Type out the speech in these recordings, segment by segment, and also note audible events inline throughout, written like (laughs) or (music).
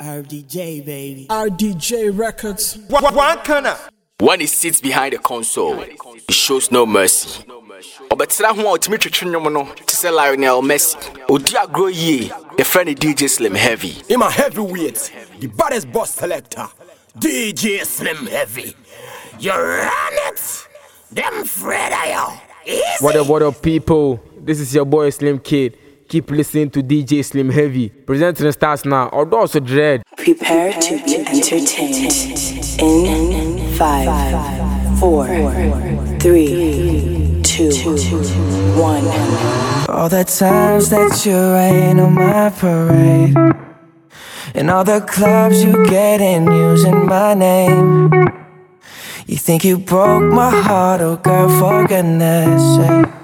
RDJ, baby. RDJ Records. One, one corner. When he sits behind the console, he shows no mercy. ɔbɛtena ho a ɔtumi twetwe nnwom no te sɛ lionel messi ɔdi agorɔ yie yɛfrɛ no dj slim heavy In my heavyweight, the baddest boss selector, DJ Slim Heavy. You run it. Them Fred are you. What up, what up, people? This is your boy Slim Kid. Keep listening to DJ Slim Heavy. Presenting the stars now. Although also dread. Prepare to be entertained. In five, four, three, two, one. All the times that you rain on my parade And all the clubs you get in using my name You think you broke my heart, oh girl, for goodness sake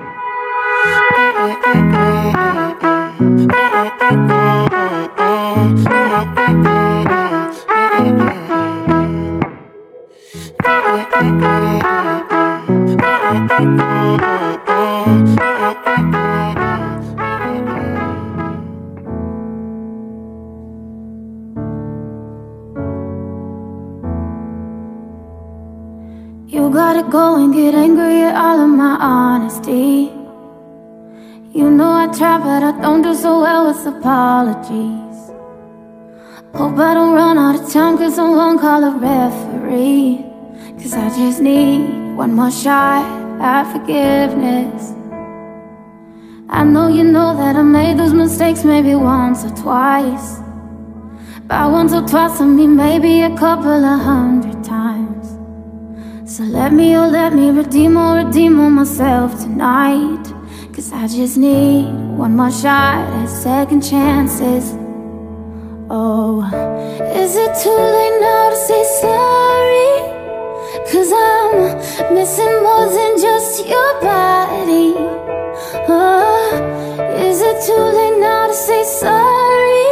You gotta go and get angry at all of my honesty. You know I try, but I don't do so well with apologies. Hope I don't run out of time, cause someone call a referee. Cause I just need one more shot at forgiveness. I know you know that I made those mistakes maybe once or twice. By once or twice, I mean maybe a couple of hundred times. So let me, oh, let me redeem or redeem on myself tonight. Cause I just need one more shot at second chances. Oh, is it too late now to say sorry? Cause I'm missing more than just your body. Oh, is it too late now to say sorry?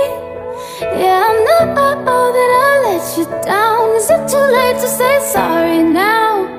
Yeah, I know that I let you down. Is it too late to say sorry now?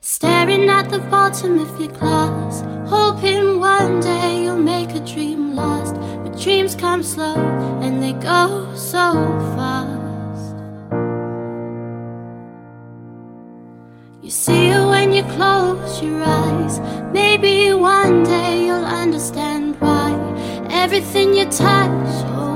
Staring at the bottom of your glass, hoping one day you'll make a dream last. But dreams come slow and they go so fast. You see it when you close your eyes. Maybe one day you'll understand why everything you touch, oh,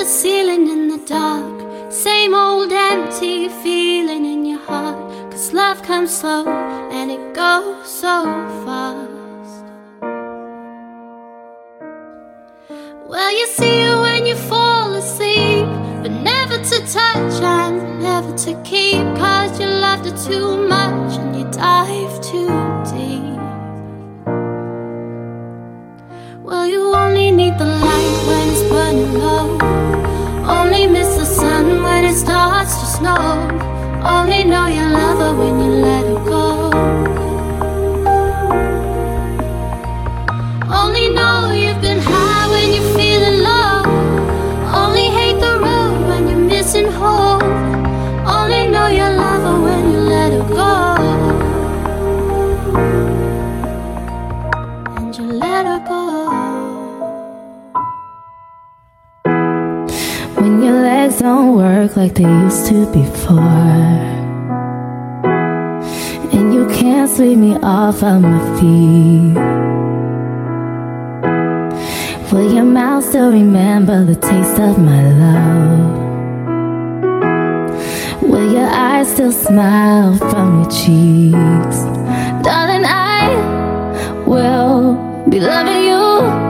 the ceiling in the dark. Same old empty feeling in your heart. Cause love comes slow and it goes so fast. Well, you see it when you fall asleep, but never to touch and never to keep. Cause you loved her too much and you dive too deep. Well, you only need the light when it's burning low. Only miss the sun when it starts to snow. Only know you love her when you let her go. Don't work like they used to before. And you can't sweep me off of my feet. Will your mouth still remember the taste of my love? Will your eyes still smile from your cheeks? Darling, I will be loving you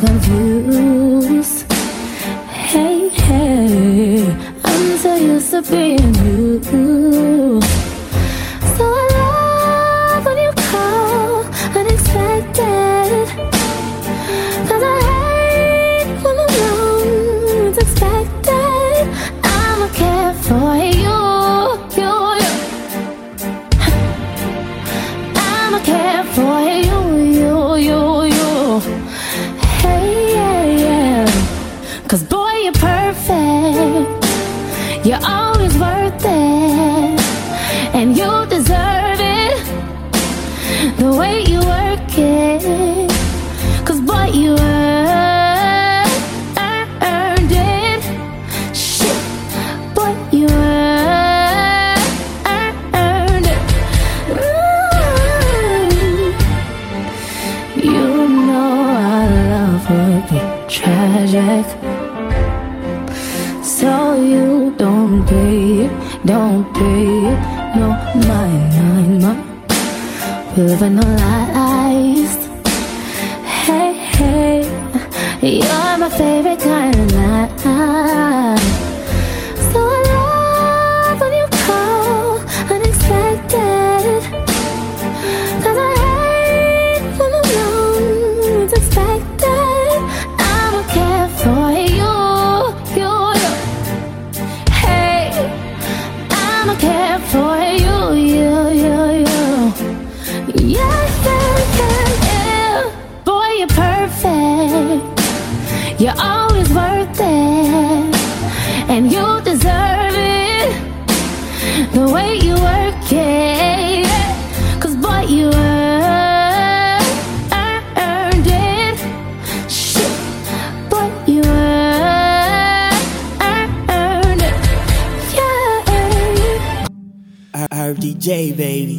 confused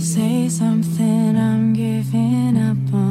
Say something, I'm giving up on.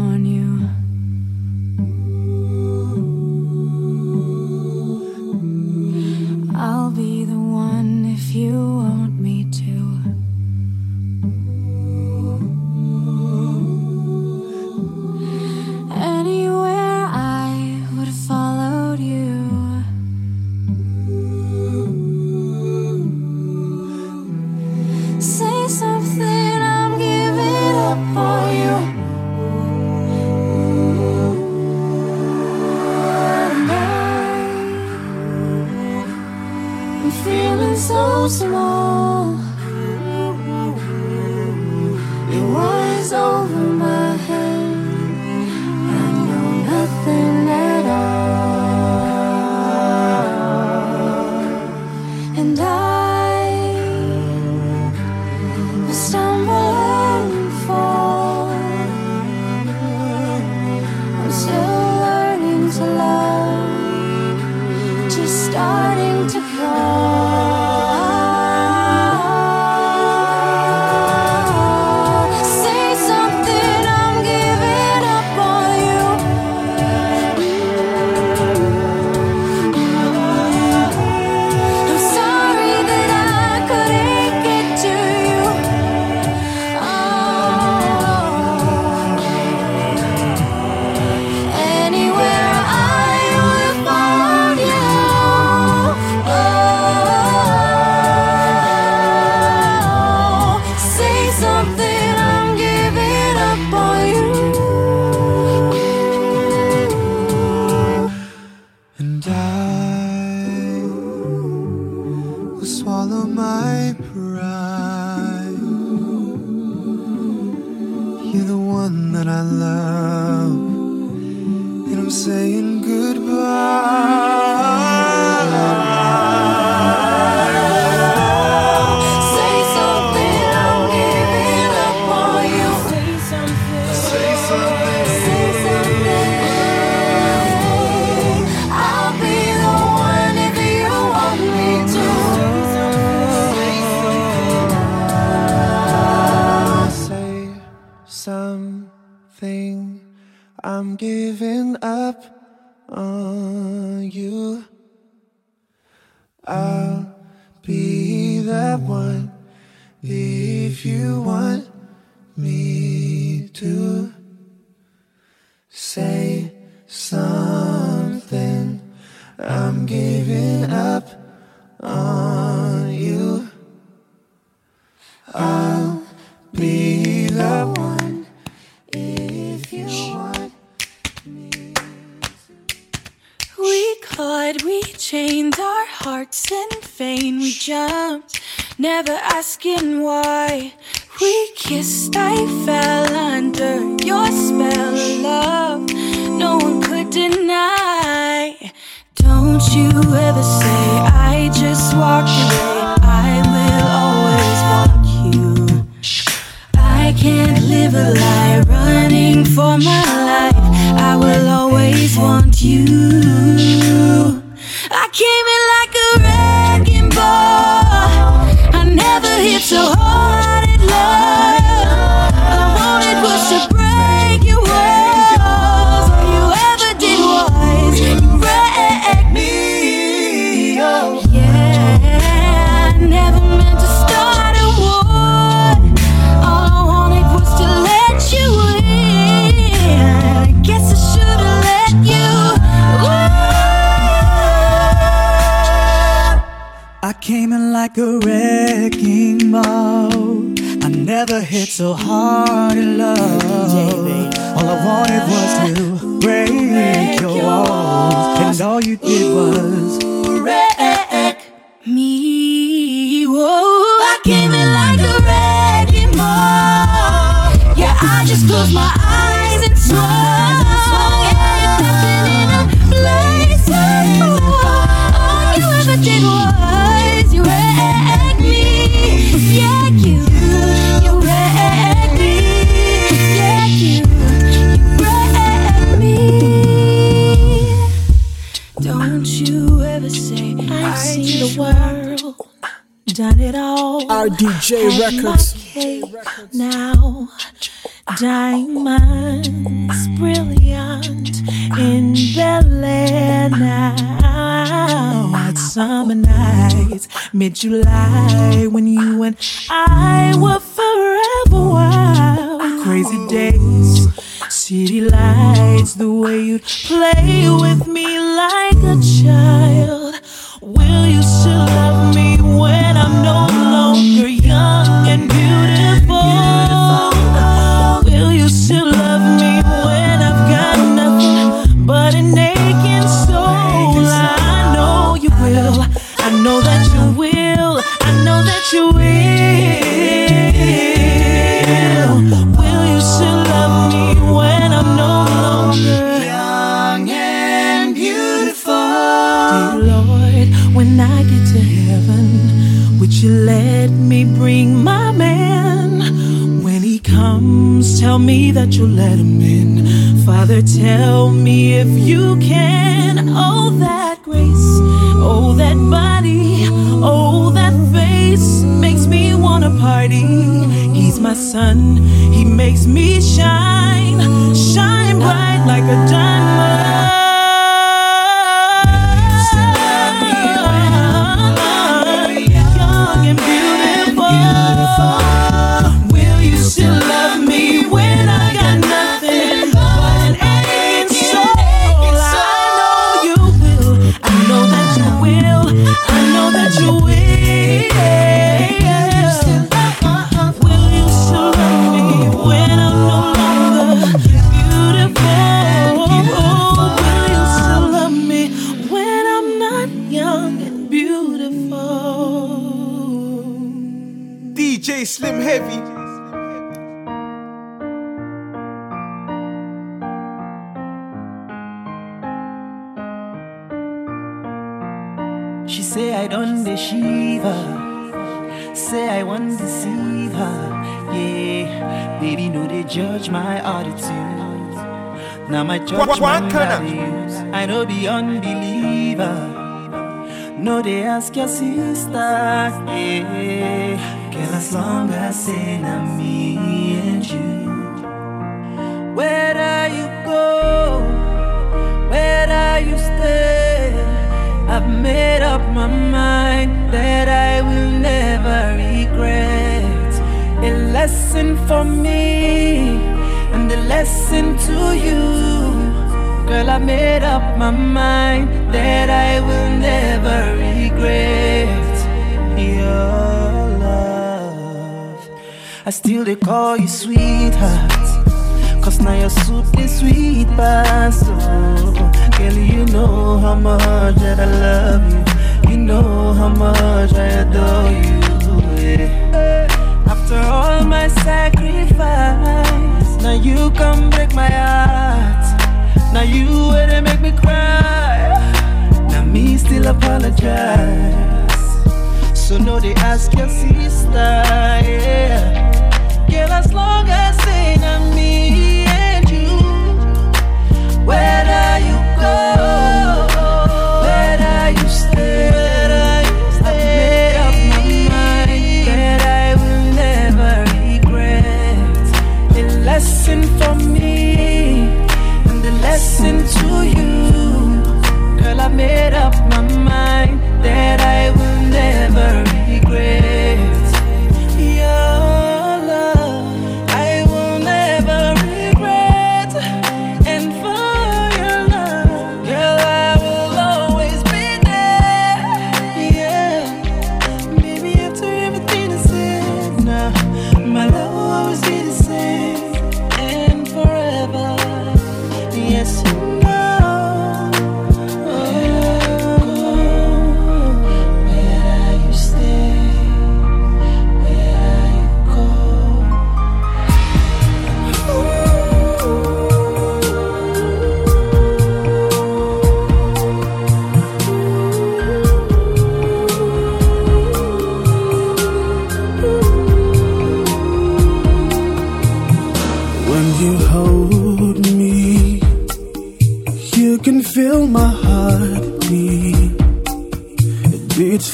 DJ Records. Now, diamonds brilliant in Bel Air now. Hot summer nights, mid July, when you and I were forever wild. Crazy days, city lights, the way you'd play with me like a child. Unbeliever. No, they ask your sister. Yeah, girl, as long as say na me and you. Where are you go, where are you stay. I've made up my mind that I will never regret. A lesson for me and a lesson to you. Girl, I made up my mind that I will never regret your love. I still they call you sweetheart. Cause now your soup is sweet past oh. Girl, you know how much that I love you You know how much I adore you. After all my sacrifice Now you come break my heart Now you where they make me cry. Now me still apologize. So no they ask your sister yeah. Girl, as long as na me and you, whether you go, I made up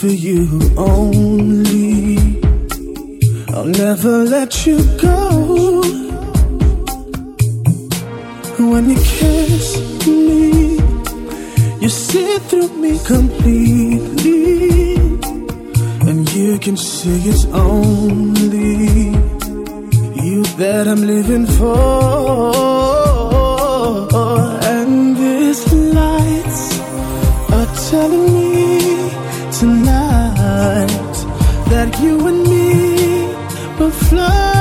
for you only. I'll never let you go. When you kiss me, you see through me completely. And you can see it's only you that I'm living for. And these lights are telling me will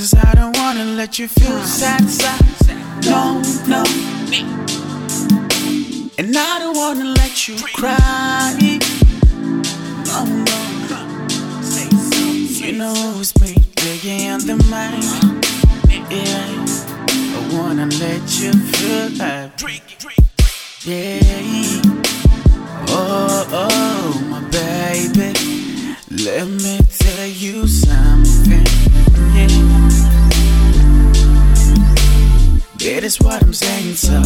Cause I don't wanna let you feel sad, sad. No, no. And I don't wanna let you cry. No, no. You know it's me, Biggie and the mic. Yeah. I wanna let you feel that. Yeah. Oh, oh baby. Let me tell you something. Yeah. That is what I'm saying, so.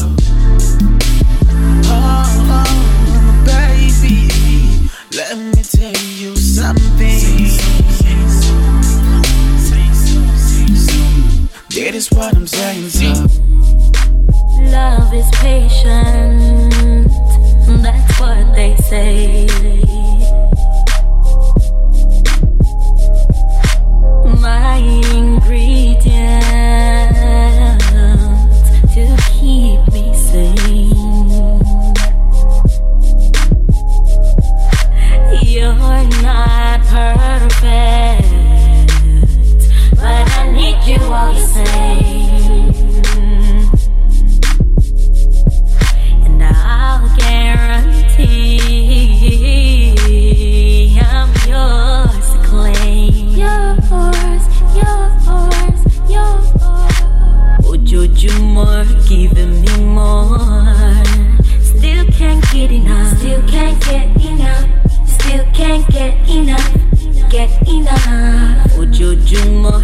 Oh, oh, baby. Let me tell you something. That is what I'm saying, so. Love is patient, that's what they say. my ingredient to keep me sane. You're not perfect, but I need you all the same. giving me more. Still can't get enough. Still can't get enough. Still can't get enough. Get enough. Ojoojúmọ́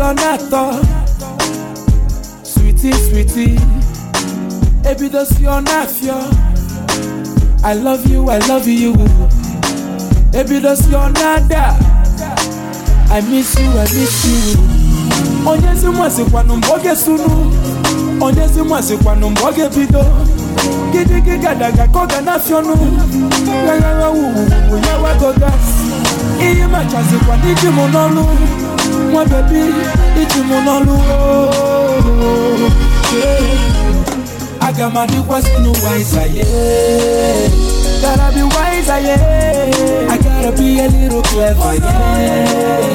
Onato Sweetie, sweetie Ebi dosi onafio I love you, I love you. Ebi dosi onada I miss you, I miss you. Onyezi mwasikwanụ mgbe oge sunu. Onyezi mwasikwanụ mgbe oge bido. Gidigidi gadaga koga n'afiọnụ gagagha wuwuwu ya wagoga ihe machazikwa n'iji mụ n'ọlụ nwa bebi iji mụ n'ọlụ ooo. Yeah. aga m adịkwasị n'ụwa ịzaye Gotta be wiser, yeah. I gotta be a little clever, yeah.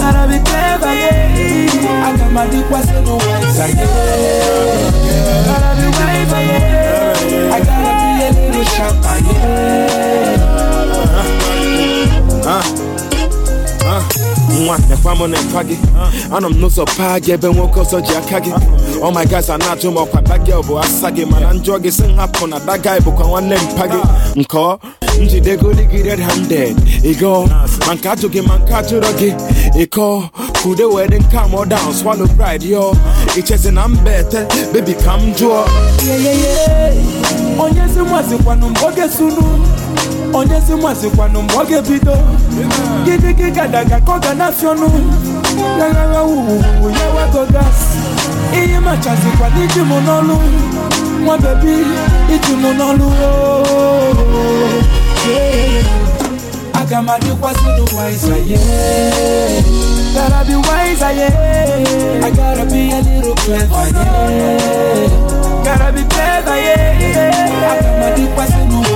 Gotta be clever, yeah. I got my dick was no wiser, yeah. Gotta be wiser, yeah. I gotta be a little sharper, nwa nekwa m nekwa gị anọ m n'ụzọ paa gị ebe nwoke ọzọ ji aka gị ọ my guys a na-ajụ m ọkwa dagel bụ asa gị mana njọ gị si m hapụ na dagai bụkwa nwanne mpa gị nke ọ njidegoli gị red handed. Ịgọ ma nke ajụ gị ma nke ajụrọ gị ịkọ kude wee dị nke amọ down swallow pride yo. Ichezi na mba ete bebi ka m jụọ onyezi mwazikwanụ mgbe oge sunu. Mgbe bido gidigidi gadaga ka ọ ga na-afịọnụ gagagha wuwuwu ya wagogas ihe machazikwa n'iji n'ọlụ nwa bebi iji n'ọlụ ooo. Oh, oh, oh. Yeah. aga m adịkwasị n'ụwa. Gotta be wiser, yeah. I gotta be a little clever, yeah. Gotta be clever, yeah. I got my deep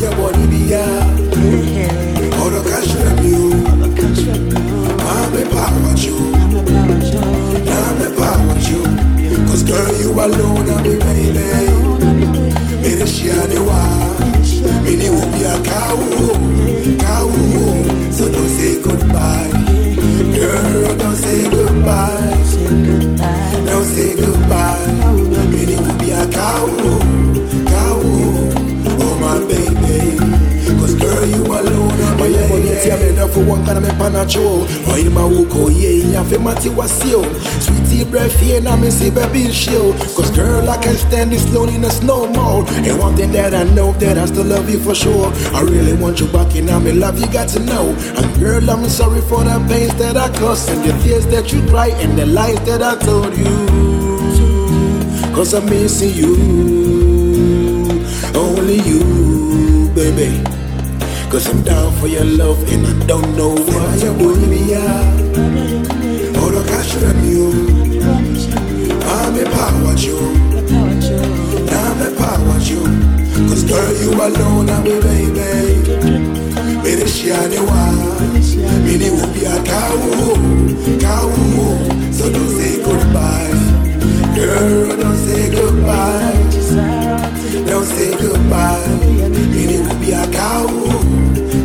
your body be ya. All the cash from you. I'm with you. I'm with you. Cause girl, you alone, I'm a baby. Made share the wa. Me ni will be a cow. Cow. So don't say goodbye. Girl, don't say goodbye. Don't say goodbye. Me ni will be a cow. Cow. My baby. Cause girl, you alone. A yeah, yeah. Tia me da for one kind of me panacho. Oh, in my wuko, yeah, yeah, fe mati wasio. Sweetie breath, yeah, na me see baby show. Cause girl, I can't stand this loneliness no more. And one thing that I know that I still love you for sure. I really want you back and I'm in love, you got to know. And girl, I'm sorry for the pains that I caused and the tears that you cried and the lies that I told you. Cause I'm missing you. Only you, baby. Cause I'm down for your love and I don't know what you're willing to do. Yeah. All the cash from you. I'm with you. I'm with you. Cause girl, you alone, I'm a baby. Share the wa. Me ni will be a cow. Cow. So don't say goodbye. Girl, don't say goodbye. Don't say goodbye. Ni will be a cow.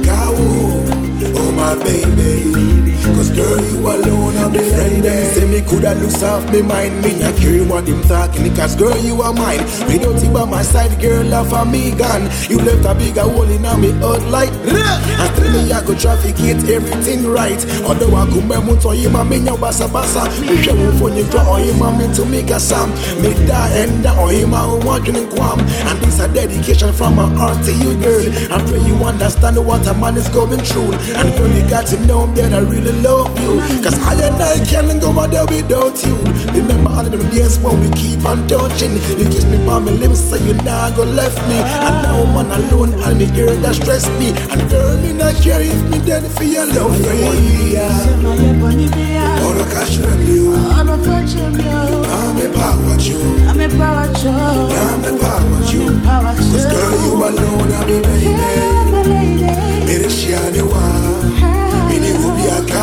Baby. Cause girl, you alone, I'm the friend. Say me coulda lose off me mind. Me not care what them talking. Cause girl, you are mine. Without you by my side, girl, love for me gone. You left a bigger hole in me heart like And tell me I go trafficate everything right. Although I come back to you, my minya basa basa. Me share one phone you draw him, me to make a sam. Me da and da on him, I want you quam. And this a dedication from my heart to you, girl. I pray you understand what a man is going through. And girl, you got to know that I really love you. Cause I and I can't go out there without you. Remember all of them days when we keep on touching. You kiss me by my lips, so you now go left me. And now I'm on alone, and the girl that stress me. And girl, me not care if me dead for your love. All the cash from you. I'm a power with you. I'm a power with you. I'm a power with you. Cause girl, you alone, I'm a baby. Made share the wa. Me ni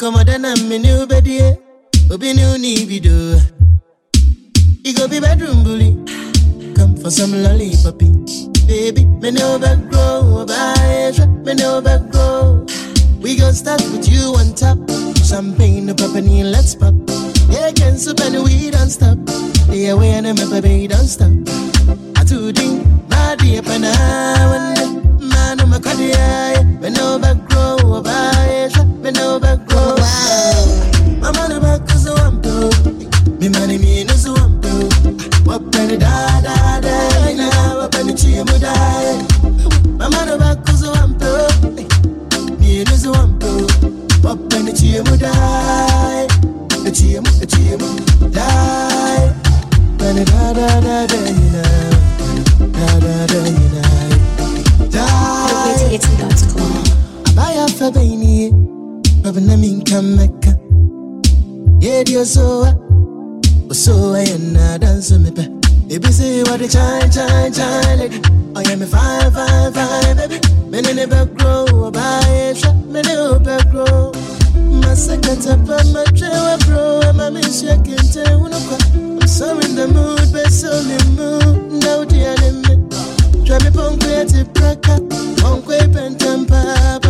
Nkomoda menu bedie Obi nu ni bido You go be bedroom bully. Come for some lollipoppy Baby, me no back grow oh, Bye, me no back grow We gon' start with you on top. Champagne, pepperoni, let's pop. Yeah, can soup and we don't stop. Yeah, we and me baby, don't stop. I do ding, my dear pana Man, I'm a cardiac Me no back Na what penny chi mu da back cause I want to Me no so da da da da you know. Da da da you know. Die Abaya fa baini Baba min kameka Yeah dio so So I am not me Baby say what the child, child, child. Oh yeah, me fine, fine, fine, baby. Me ne ne back grow, buy shop, me ne o back grow. Masakata pa machewa bro, mami shakente unokwa. I'm so in the mood, but so in the mood, now the enemy. Drive me pon creative cracker, pon kwe pentampa.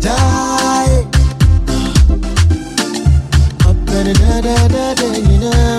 die. Up da da da da da.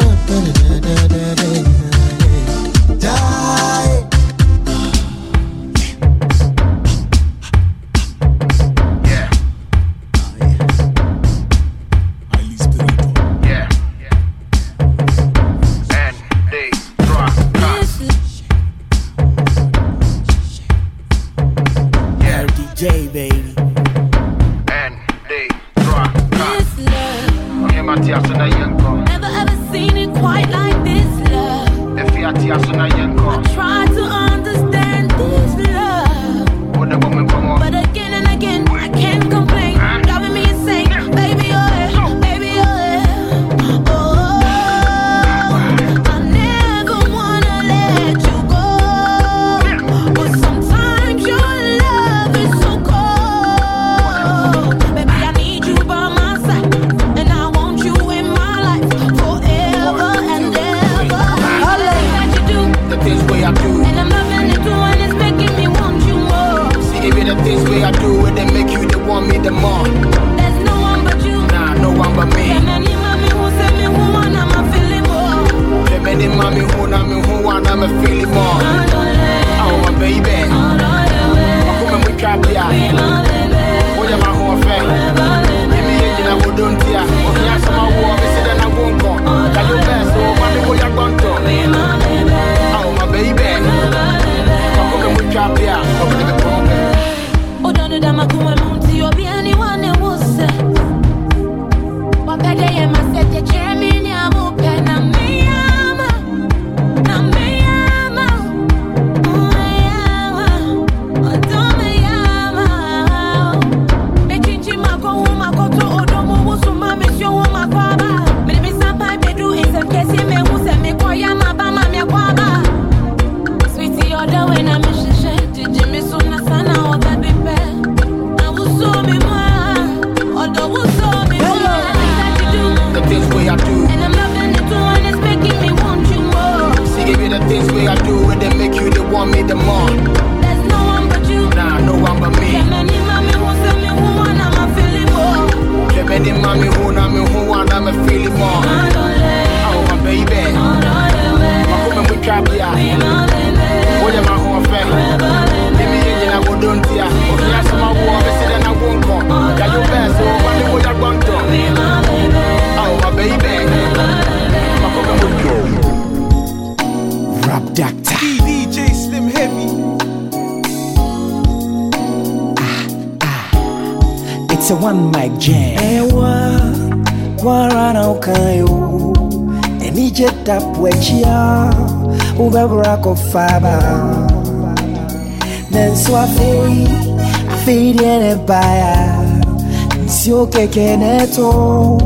keneto.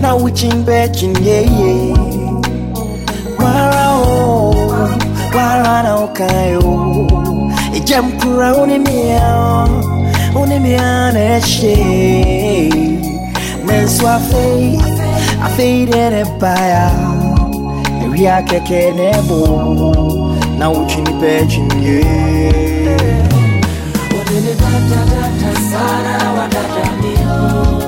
Na uchimbe chinyeye warao warana ukayo. Ijamkura unimia unimia neshe. Nenswa fei afeirene baya ewia kekenebo na uchimbe chinyeye Wadele dada dada sana wa wadada nio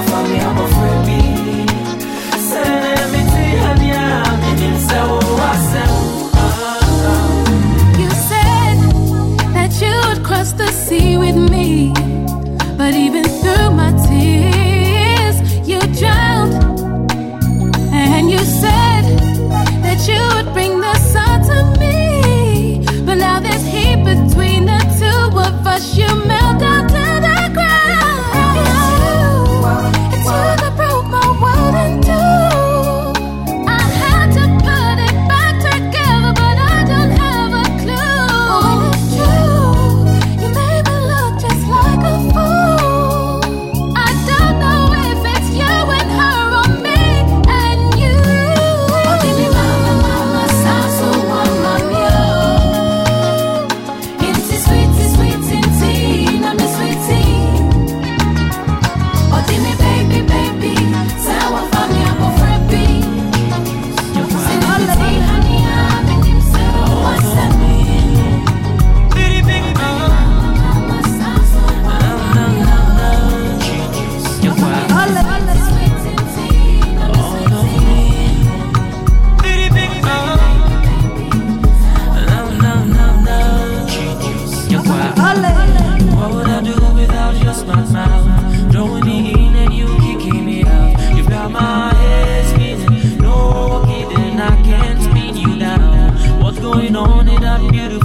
What would I do without your my mouth? Me in and you kicking me out. You've got my head spinning, no kidding, I can't spin you down. What's going on in that beautiful?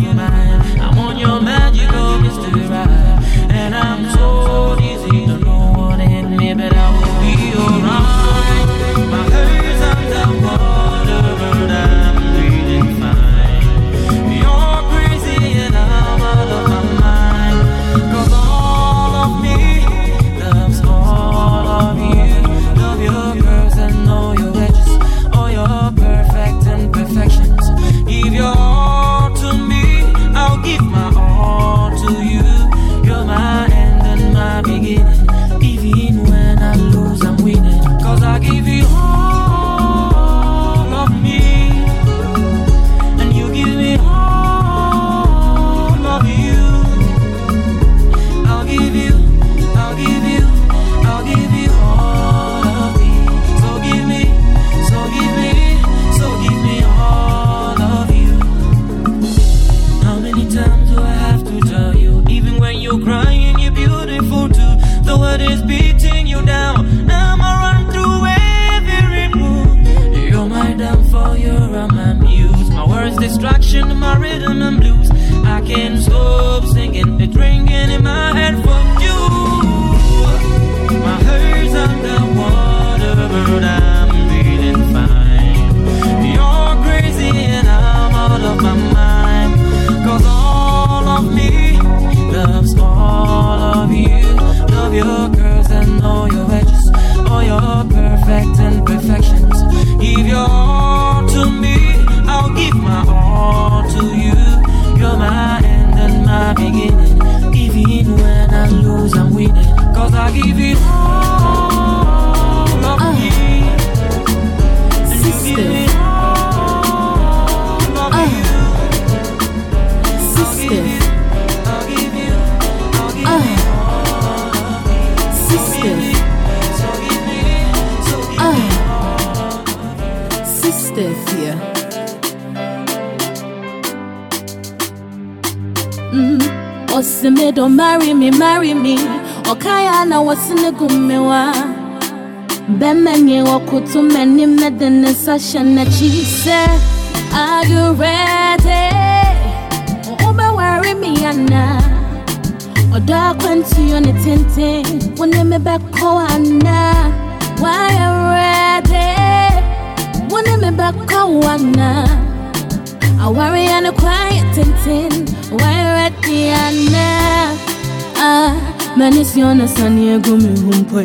Don't marry me, marry me. Okaya na wasine gumewa. Bemenye wakutu meni medene sasha na chise. Are you ready? Oh, Ube worry me ana. Oda oh, kwanti yone tente. Wone me beko ana. Why you ready? Wone me beko ana. I worry and a quiet tintin. Why ready ana? Ah, man is yona sani gumi humpwe.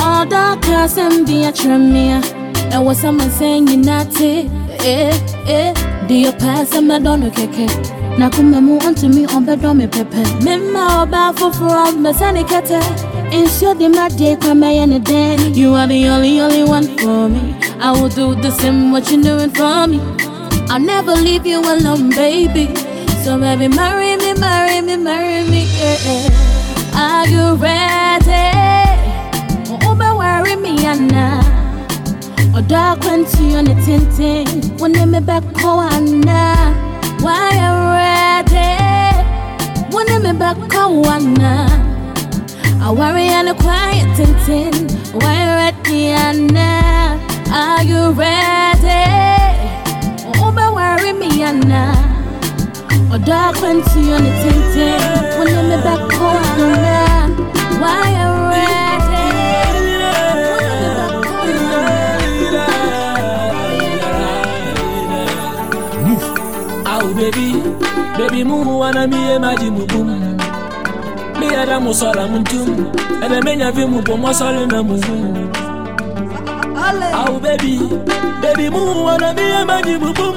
All a tremia. Was someone saying you not it. Eh, eh. Do you pass a madonna keke? Na kume mu onto me on bed me pepe. Mema from the sunny kete. Ensure the mad day come and a den. You are the only, only one for me. I will do the same what you're doing for me. I'll never leave you alone, baby. So baby, marry me, marry me, marry me, yeah. yeah. Are you ready? But worry me, Anna. She on the tintin. They me back, oh, Anna. Why you ready? They me back, oh, Anna. I worry and a quiet tintin. Why you ready, Anna? Are you ready? But worry me, Anna. Or dark when she on the tintin. When they me back, oh, Anna. Why you ready? Aw baby, baby mu wana mi e maji mu bum. Mi ada mu sora mu tum. Ede menya vi mu bom wasori na mu bum. Aw baby, baby mu wana mi e maji mu bum.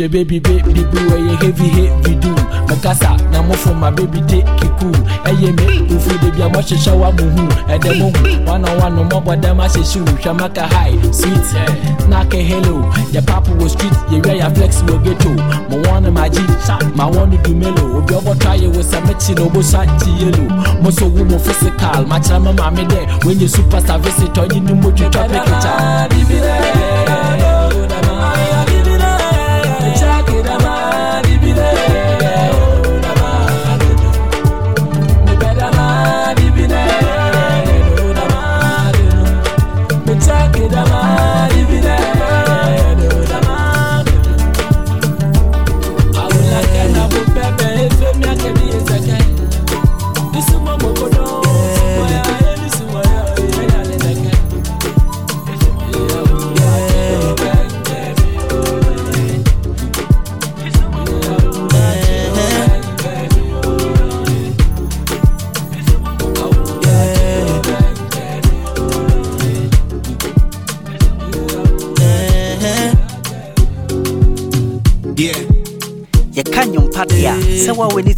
She baby baby baby where heavy heavy do Makasa na mo for my baby take it cool Eye me ufu baby I'm watching shower muhu Ede muhu one on one no more but them I say shoe Shamaka high sweet knock hello The papa was street yeah where you flex will get to My one my jeep my one do mellow Obi obo try you with some mechi no bo shanti yellow Mo so wo mo physical my chama mama there When you superstar visit or you know mo you try to catch up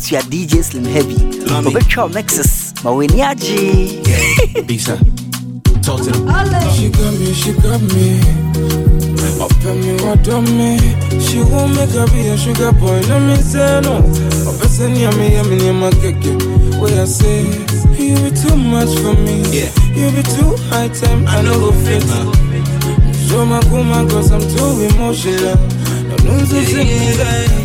sɛ woa w'ani tua dj slim heavy wobɛtwa wo mexes ma w'ani agye Bisa, talk to them. She got me, she got me. Up on me, what on me? She won't make her be a sugar boy. No me say no. Up a send me, I'm in my cake. Where I say, you be too much for me. Yeah. You be too high time, I know go fit. Show my woman, cause I'm too emotional. No news to see me. I go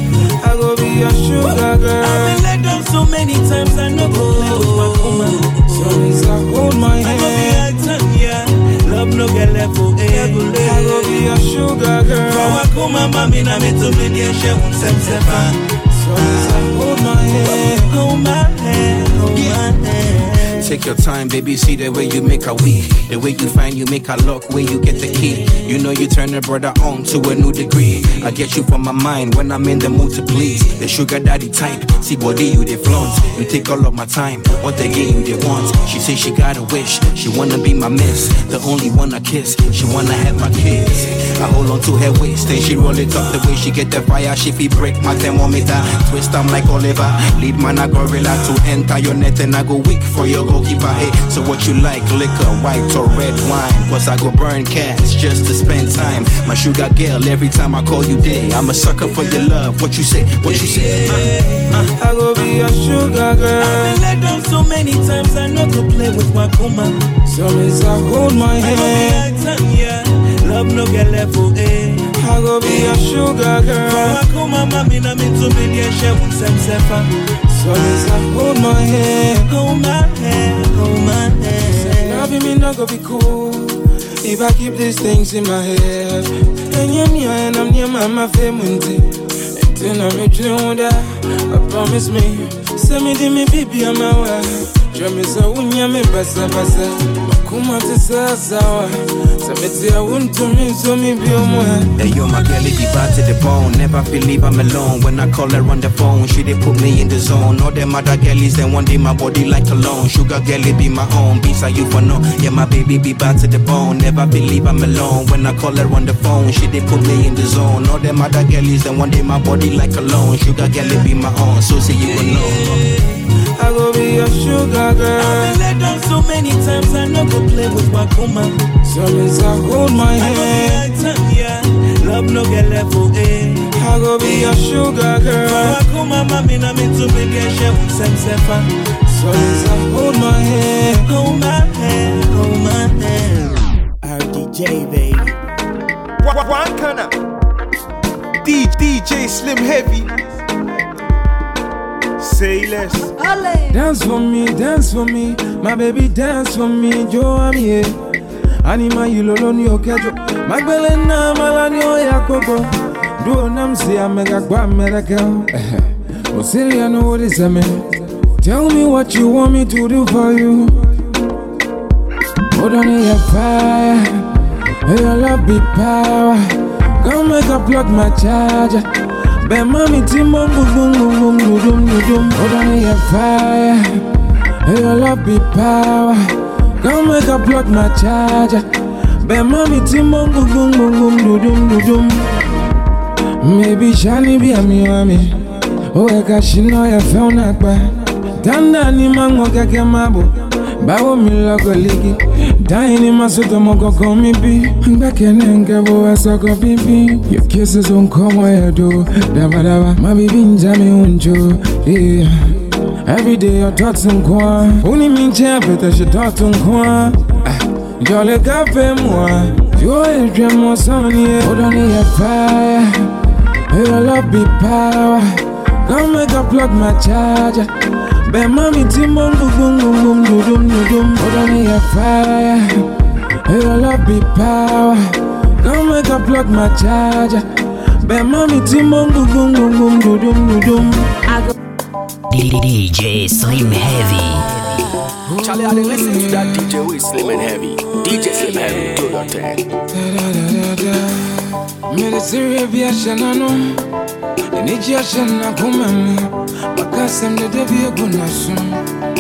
be your sugar girl. I've been let down so many times, I know go with my woman. So means I hold my hand. I go be a time, yeah. Love no get level, eh. I go be your sugar girl. For wa kuma mami na me to me dear she won sem sefa. So means I hold my hand. Hold my hand, hold my hand. Take your time, baby. See the way you make a week. The way you find you make a lock where you get the key. You know you turn a brother on to a new degree. I get you from my mind when I'm in the mood to please. The sugar daddy type. See body you they flaunt. You take all of my time. What they get you they want. She say she got a wish. She wanna be my miss. The only one I kiss. She wanna have my kids. I hold on to her waist and she roll it up the way she get the fire. She feel break my thermometer. Twist I'm like Oliver. Lead man a gorilla to enter your net and I go weak for your goalkeeper. Hey, so what you like? Liquor, white or red wine? Cause I go burn cash just to spend time. My sugar girl, every time I call you day. I'm a sucker for your love. What you say? What you say? I go be your sugar girl. I've girl. been let down so many times, I know go play with my woman. So means I hold my I go hand. be a time, yeah. Love no get level, eh. I go be your sugar For girl. wa kuma mami na me to me dear she won hold oh my hand. Hold oh my hand, hold oh my hand. Loving me not gonna be cool if I keep these things in my head. And yeah, me and I'm near my my family. Then I'm with that. I promise me. Send me the me baby I'm my wife. Draw me so when you me basa basa. Makuma te sa sawa. Samete I want to me so me be on Hey yo, my girl, be bad to the bone. Never feel leave I'm alone. When I call her on the phone, she they put me in the zone. All them other girlies, then one day my body like alone. Sugar girl, it be my own. Beats are you for no? Yeah, my baby be bad to the bone. Never believe I'm alone. When I call her on the phone, she they put me in the zone. All them other girlies, then one day my body like alone. Sugar girl, it be my own. So say you alone. I go be your sugar girl. I've been let down so many times, I know go play with my woman. So means I hold my I go hand. be a time, yeah. Love no get level, eh. I go be your sugar For girl. wa kuma mami na me to me dear she won sem sefa. So means I hold my hand. Hold my hand, hold my hand. RDJ, baby. One kinda. DJ Slim Heavy. Say less. Dance for me, dance for me, my baby dance for me, Joe I'm here. Anima yilolo ni okejo, magbele na mala ni oya koko. Do nam si amega kwa America. (laughs) Osilia know what is a. Tell me what you want me to do for you. Hold on your fire, your love be power. Come make a plug my charger. Be mami timbo mbungu mbungu dum dum Hold ni ya fire and Your love be power Come make I plug my charger Be mami timbo mbungu mbungu dum dum Maybe shani bi ami wami Oweka shino ya fe unakpa Tanda ni mango kake mabu Bawo mi logo ligi Dying in my soto moko call me B. Back in Nkabo asoko pipi. Your kisses where you do. Daba daba. My baby njami unjo. Yeah. Every day your thoughts in kwa. Uni min champion, she thoughts in kwa. Jolly cafe moi. You is dream sunny. Hold on your fire. Your love be power. Come make a plug my charger. Bet mommy timon boom boom boom boom do dum do dum. Hold on your fire. Your love be power. Come make a plug my charger. Bet mommy timon boom boom boom boom do dum do. DJ Slim Heavy. Charlie, I didn't listen to that DJ who is slim and heavy. DJ Slim Heavy, do your thing. Military be a shanano. Energy a shana kumemu. Makasem de debi a gunasun.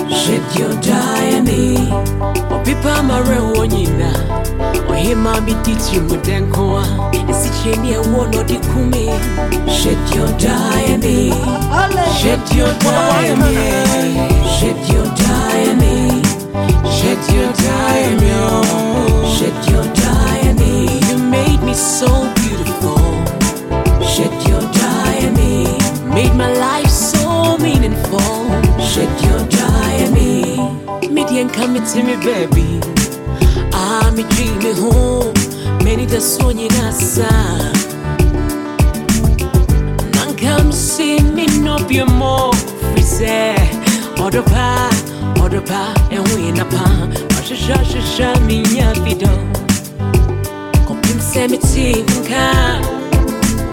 Shed your diary. Opipa mare wonyina. Ohima bi titi mudenkoa. Esicheni e wono di kumi. Shed your diary. Shed your diary. Shed your diary. Shed your diary. Oh. Shed your diary. You made me so beautiful. Shed your diary. Made my Midian come to me, baby. I'm a dreaming home. Many the son in asa. Nan come see me no be more. Frise. Order pa, order pa, and we in a pa. Asha sha sha sha me nya video. Kopim se me tinka.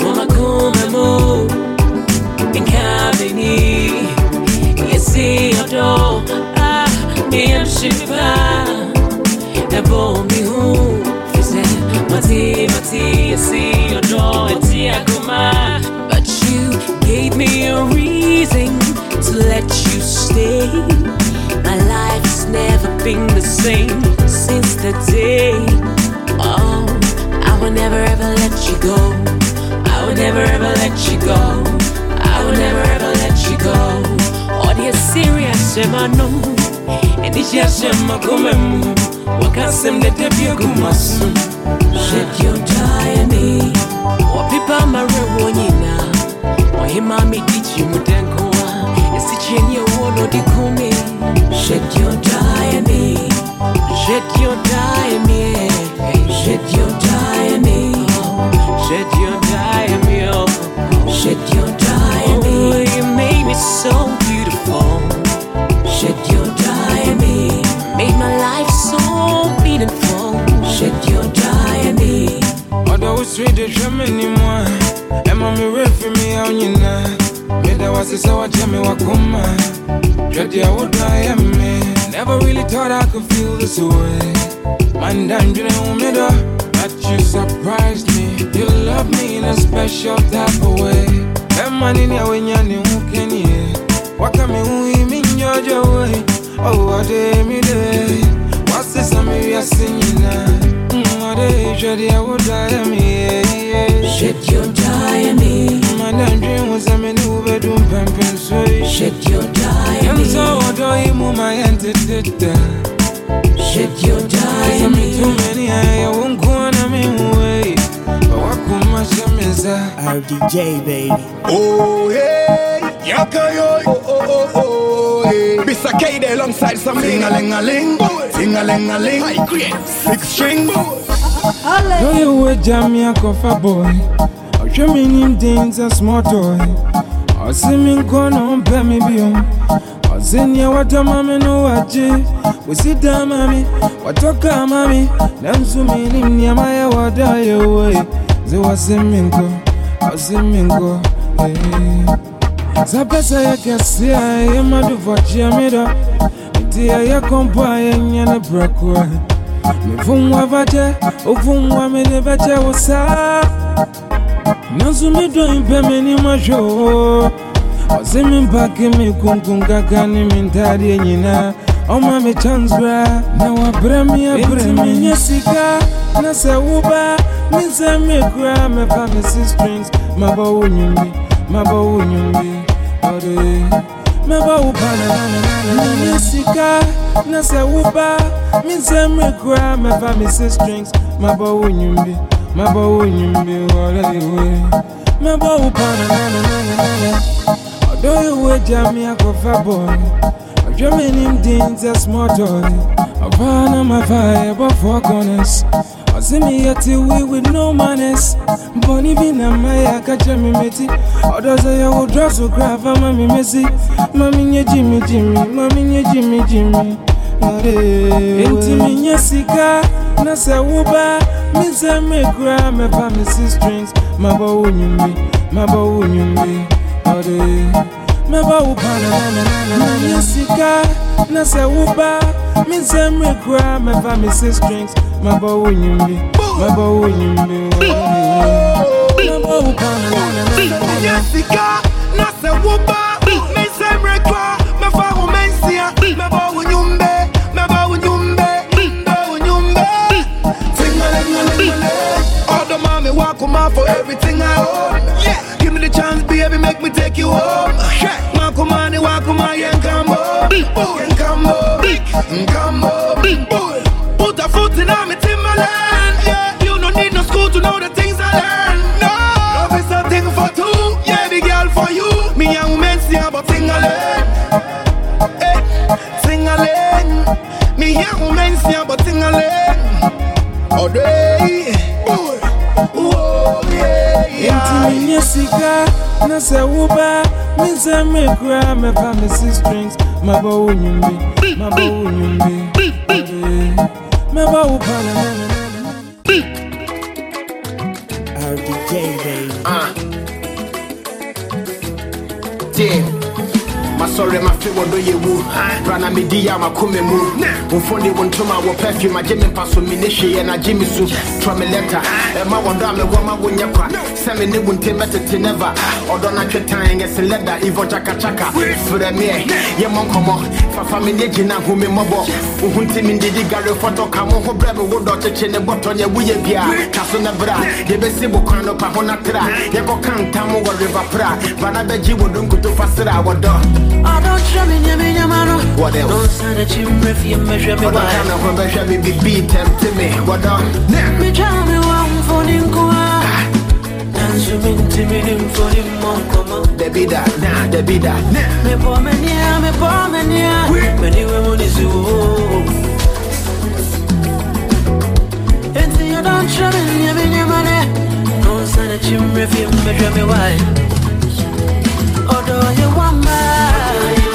Mama kuma mo. Nkabini. Yesi odo. Am. But you gave me a reason to let you stay. My life's never been the same since the day. Oh, I will never ever let you go. I will never ever let you go. I will never ever let you go. Serious, I know. And it's just my kumemu. Wakasem de debut kumasu. Shed your diary. What people my rewonyina. Or him, mommy, teach you mudenkoa. It's the chenye wono di kumi. Shed your diary. Shed your diary. Shed your diary. Shed your oh. diary. Shed your diary. Oh, you made me so beautiful. Sweet show me anymore. And mommy read for me on you now. Made that me I me. Never really thought I could feel this way. Man, damn, you know me. But you surprised me. You love me in a special type of way. That man in when you're new, can you? What can who your? Oh, what day me day. What's this I'm here singing now? Mm, what day, Shady, I would die at me. Yeah, yeah. Shed your diary. Man, that dream was a man who bedroom pumping so. Shed your diary. And so, what do you move my entity? Shed your Cause I'm diary. too many, I won't go on a mean way. But what could my shamiza? RDJ, baby. Oh, hey, yaka yo, oh, oh, oh, oh, hey. Mr. K there alongside some Ting-a-ling-a-ling, ting-a-ling-a-ling, high grade, six string, No, you wear jam ya a cover boy. Or show me him things a small toy. Or see me go on pay me beyond. Or send you what a mommy no watch We sit down, mommy. What talk, mommy. Them so me him near my water away. They was singing go. I'll sing me go. Sa pesa ya kesi ya maduvachi ya mida Iti ya ya kompa ya nyane brakwa Mifungwa vaje, ufungwa mene vaje wasa Nansu mido impe meni masho Ose mimpake mikunkunga kani mintari nyina ɔma me chance bra na wabrɛ me abrɛ me nyɛ sika na sɛ woba me nsɛm me kura mɛfa me si strings. Mabɔ wo nnwom bi mabɔ wo nnwom bi ɔde mɛbɔ wo pa na menyɛ sika na sɛ woba me nsɛm me kura mɛfa me si strings mabɔ wo nnwom bi mabɔ wo nnwom bi ɔde mɛbɔ wo pa na ɔdɔ yɛ wo agya me akɔfa bɔne ɔhwɛ m'anim din sɛ small toy ɔbaa na mafa yɛbɔ four corners ɔse meyɛ te we with no manners bɔne bi na mayɛ aka kyɛ me meti ɔdɔ sɛ yɛwo drɔ so kora fa ma me mesi ma menyɛ gyimi gyimi ma menyɛ gyimi gyimi enti menyɛ sika na sɛ woba me nsɛ me kora mɛfa me si strings. Mabɔ wo nnwom bi mabɔ wo nnwom bi ɔde mɛbɔ wo pa na menyɛ sika na sɛ woba me nsɛm me mɛfa me nnwom bi mabɔ wo nnwom bi mɛbɔ wo pa na Menyɛ sika na sɛ woba me nsɛm rekɔ mɛfa wo mansia mɛbɔ wo nnwombe mɛbɔ wo nnwombe mɛbɔ wo nnwombe Ting-a-ling-a-ling-a-ling. All the mommy walk on my for everything I own. Yeah. Give me the chance baby make me take you home. Makumani wakuma yenkambo Yenkambo Nkambo. Put a foot in my timberland yeah. You don't need no school to know the things I learned No. Love is a thing for two. Yeah the girl for you. Me and women see about ting-a-ling Eh, Ting-a-ling Me and women see about All day sika na sɛ woba me nsɛm me kora mɛfa me si strings mabɔ wo nnwom bi mabɔ wo nnwom bi ɔde mɛbɔ wo pa na RDJ, baby. Ah. Damn. Masɔre mafe wɔdɔ yɛ wu bra na medi yɛ a makome mu womfone wo ntoma wɔ perfume. Agye me mpa so mene hweeɛ na gye me so trɔ me lɛta ɛma wɔdɔ a mewɔ ma wonyɛ kwa sɛ me ne wo ntam bɛtete neva ɔdɔ no atwetan ɛsɛ lɛda ivo kyakakyaka frɛ meɛ yɛmmɔ nkɔmmɔ fafa me ne gyina home mmɔbɔ wohu nti mendedi gare fɔtɔ ka mo ho brɛ me wo dɔ kyekye ne bɔtɔ nyɛ woyɛ bia ka so na bra. Yɛbɛsi bo kwan no pa ho na tra yɛkɔka ntam wɔ riva pra. Bana bɛgye wo do nkoto fa serɛ a wɔdɔ I don't show me, nyame, nyamano. What else? Don't sign a for you, measure me Ɔdɔ ka wide. me ho me bibi tɛmte me wɔdɔ Me try me one for me. Debi da, na, debi da, Me poor mania, me poor mania. Many women is you. And don't show me, nyame, nyamane. Don't sign a for you, measure me wide. Although you want my,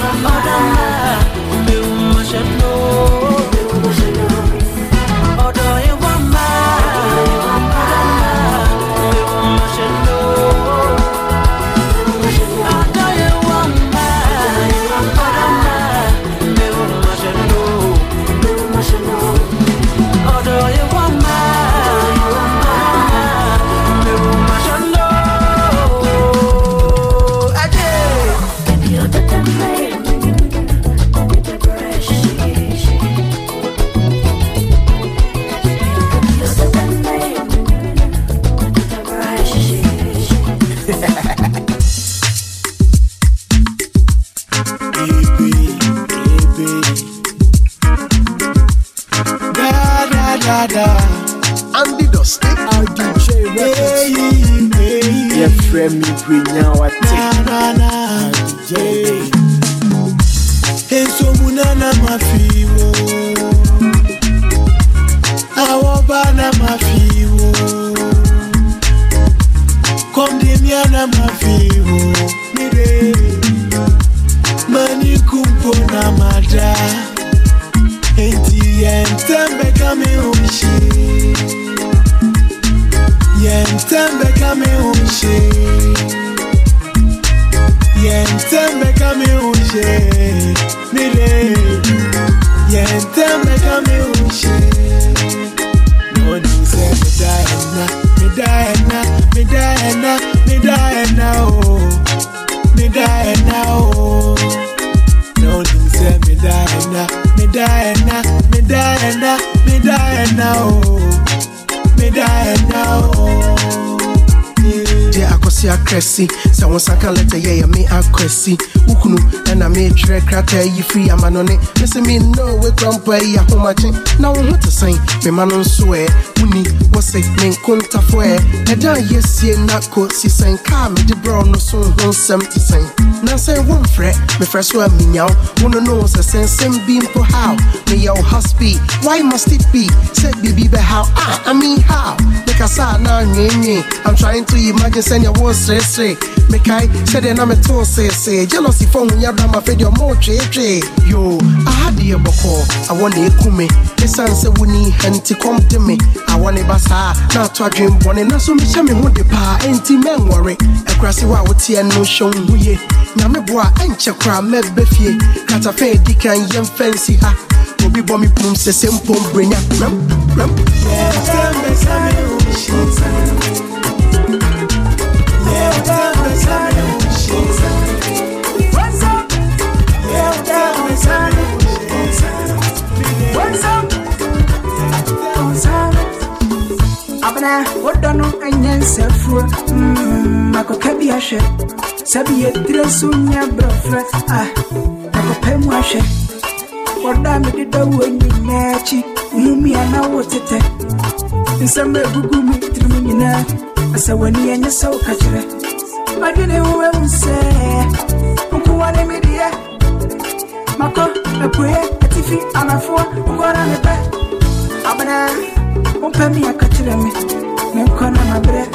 although my, me must know. Da da da da. Andy Dusty. RDJ Records. yɛfrɛ me brenya wate Na na na. Na na mafiwo. Awoba na mafiwo. Kondemia na mafiwo. Mire. Mani kumpo na mada. Enti yentembe kame umshi. Oh, yentembe kame umshi. Oh, yentembe kame umshi. Oh, Mire. Yentembe kame umshi. No ni se me daena, me daena, me daena, me daena oh, me daena oh. No ni se me Medina, Medina, Medina, Medina, oh, oh. deɛ akɔse akrɛsi sɛ wo nsa ka lɛtɛ yɛyɛ me akrɛsi wokunu ɛna metwerɛ krataa yi firi ama no ne me sɛ mennɛ wekura mpo ayi ahomakye na wo ho te sɛn mema no nso ɛ woni wɔ se me nkontafo ɛ ɛda yɛsie na kɔsi sɛn kaa mede brɛ no so ho nsɛm te sɛn na sɛ womfrɛ mefrɛ so a menyaw wo no no sɛ sɛnsɛm bi mpo how? Meyɛ wo husby why must it be? Sɛ biribi bɛhaw ah, I mean how? Mekasa na anwenwen I'm trying to imagine sɛnea wo seresere mekae sɛdeɛ na metoo seesee jealousy fɔ ho yɛ brama fɛ deɛ ɔma otweetwee yo aha deɛ bɔkɔɔ awɔ na ɛku me. Ɛsiane sɛ woni ha nti kɔm de me awɔ ne ba saa na ato adwen bɔne na so mehyɛ me ho de paa enti mɛnwɔre ɛkurase hɔ a woteɛ no hyɛ wo ho ye nyame boa ɛnkyɛ koraa mɛbɛ fie katafɛ adi kan yɛmfa nsi ha obi bɔ me pum sɛ sɛ mpom brenya ram ram abena wodɔ no ɛnyɛ nsɛfuo makɔka bi ahwɛ. Sɛ bi yɛtire so nyɛ brɛfrɛ a makɔpɛ mu ahwɛ. Wɔdɔ a mede dɔ wɔ nyinaa akyi. Wohumia na wo tetɛ nsɛm a ɛgugu me tirim nyinaa. Asɛ w'ani ɛnyɛ sɛ wo ka kyerɛ madwene wo ahu sɛ nkowa ne medeɛ makɔ apueɛ atifi anafoɔ nkɔra ne pɛ. Abena wompɛ me aka kyerɛ me menkɔ na mabrɛ ɛsɛ umpemi akakiremi minkona mabere.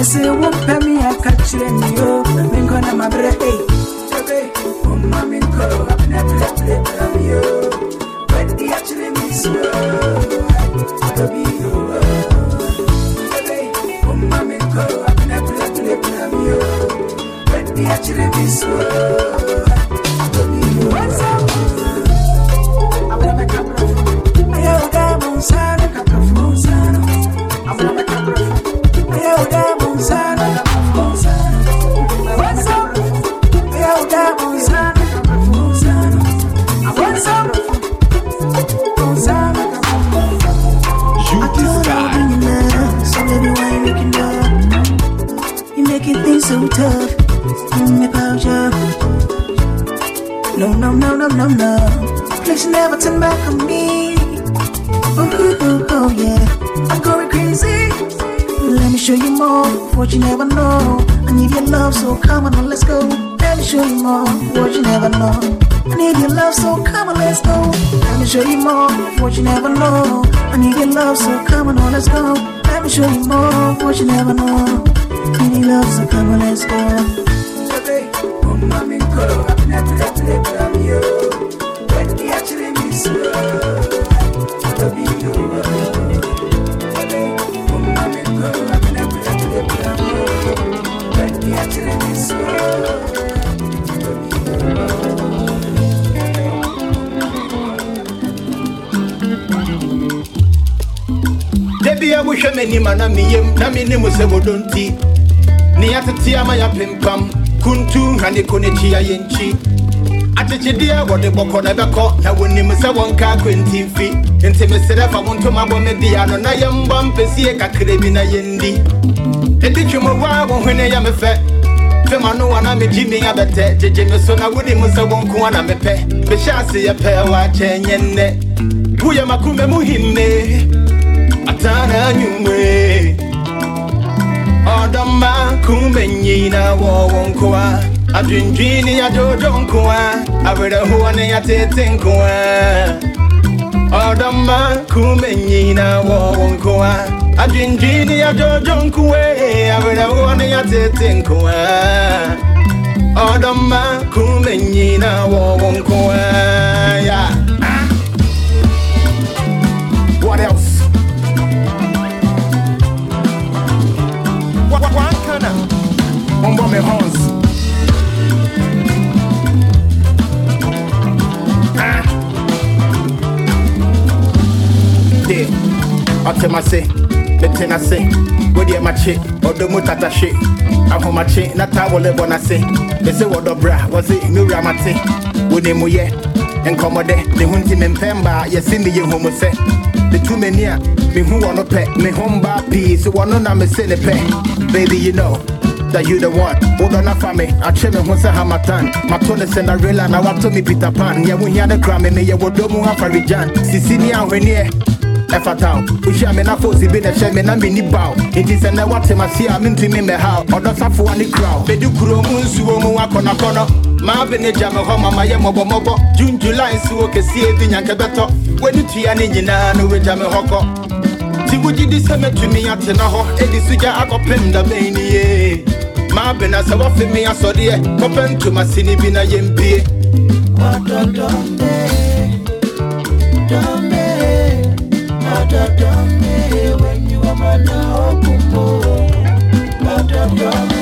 Ese umpemi akakiremi yo. Minkona mabere ey umma minko abna bre bre bre yo. Wedi akiremi so tabi yo umma minko abna bre bre bre yo wedi akiremi so turn me. Oh, oh, oh, oh, yeah. I'm going crazy. Let me show you more what you never know. I need your love, so come on, let's go. Let me show you more what you never know. I need your love, so come on, let's go. Let me show you more what you never know. I need your love, so come on, let's go. Let me show you more what you never know. I need love, so come on, let's go. Oh, mommy, go. I'm not gonna play, wohwɛ m'anim a na meyam na menim sɛ wɔdɔ nti. Ne yɛtete ama yɛapempam kuntu ha ne ko n'akyi a yɛnkyi. Akyekyedeɛ wɔde bɔkɔ na ɛbɛkɔ na wɔnim sɛ wɔnka akwantimfi nti meserɛ fa wo ntoma bɔ me dea no na yɛmbɔ mpɛsie kakra bi na yɛndi ɛdi twom hɔ a wo hwene yɛ me fɛ. Fema no wa na megye me abɛtɛ. Gyegye me so na wonim sɛ wo nko a na mepɛ. Mehyɛ ase yɛpɛ wɔakyɛ nyɛ nnɛ woyɛ makoma mu himme atana nyumwe ọdọmma kume nyina wọwọ nkoa adwendwini adodo nkoa awerɛhoɔ ne yɛtete nkoa ọdọmma kume nyina wọwọ nkoa adwendwini adodo nkoa awerɛhoɔ ne yɛtete nkoa ọdọmma kume nyina wọwọ nkoa yeah. Ma che, ɔdɔ mu tata hwe, ahomakye na taa wɔle bɔ na se, mese wɔdɔ bra, wɔse nwura ma te, wone mu yɛ, nkɔmmɔdɛ ne ho nti mempɛ mbaa yɛse meyɛ homo sɛ metu m'ani a mehu wɔ no pɛ me ho mbaa pii so wɔno na mese ne pɛ baby you know that you the one. Wodɔ na fa me. Akyɛ me ho sɛ hamatan mato ne cinderella na wato me peter pan. Yɛ wohia ne kora me meyɛ wɔdɔ mu afaregyan sisi ne ahwenneɛ ɛfata wo wohyia me na fosi bi na ɛhyɛ me na menni baw enti sɛ nɛ woate mase a mentumi mmɛhaw ɔdɔ safoa ne kuraw bɛdi kuro mu nsuo mu akɔnakɔnɔ maabe ne gya me hɔ mama yɛ mmɔbɔmmɔbɔ june july nsuo kɛsie bi nyankɛ bɛtɔ w'ani tua ne nyinaa no wagya me hɔ kɔ nti wogye di sɛ mɛtumi atena hɔ ɛdi so gya akɔpem da bɛn ne ye maabe na sɛ woafe me asɔdeɛ kɔpɛ ntoma sini bi na yɛmpie When you are my now, Your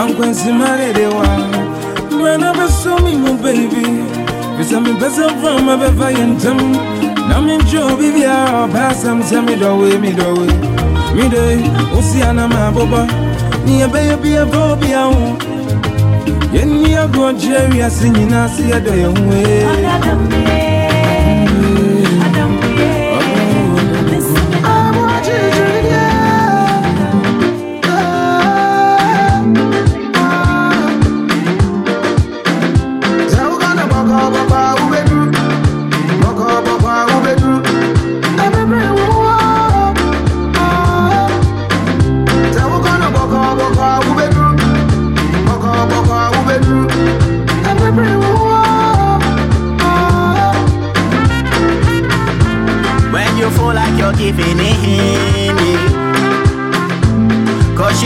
ankwensi maredewa. When I was so me mo baby, bisa mi besa from a beva yentem. Na mi jo bibi a basam se mi do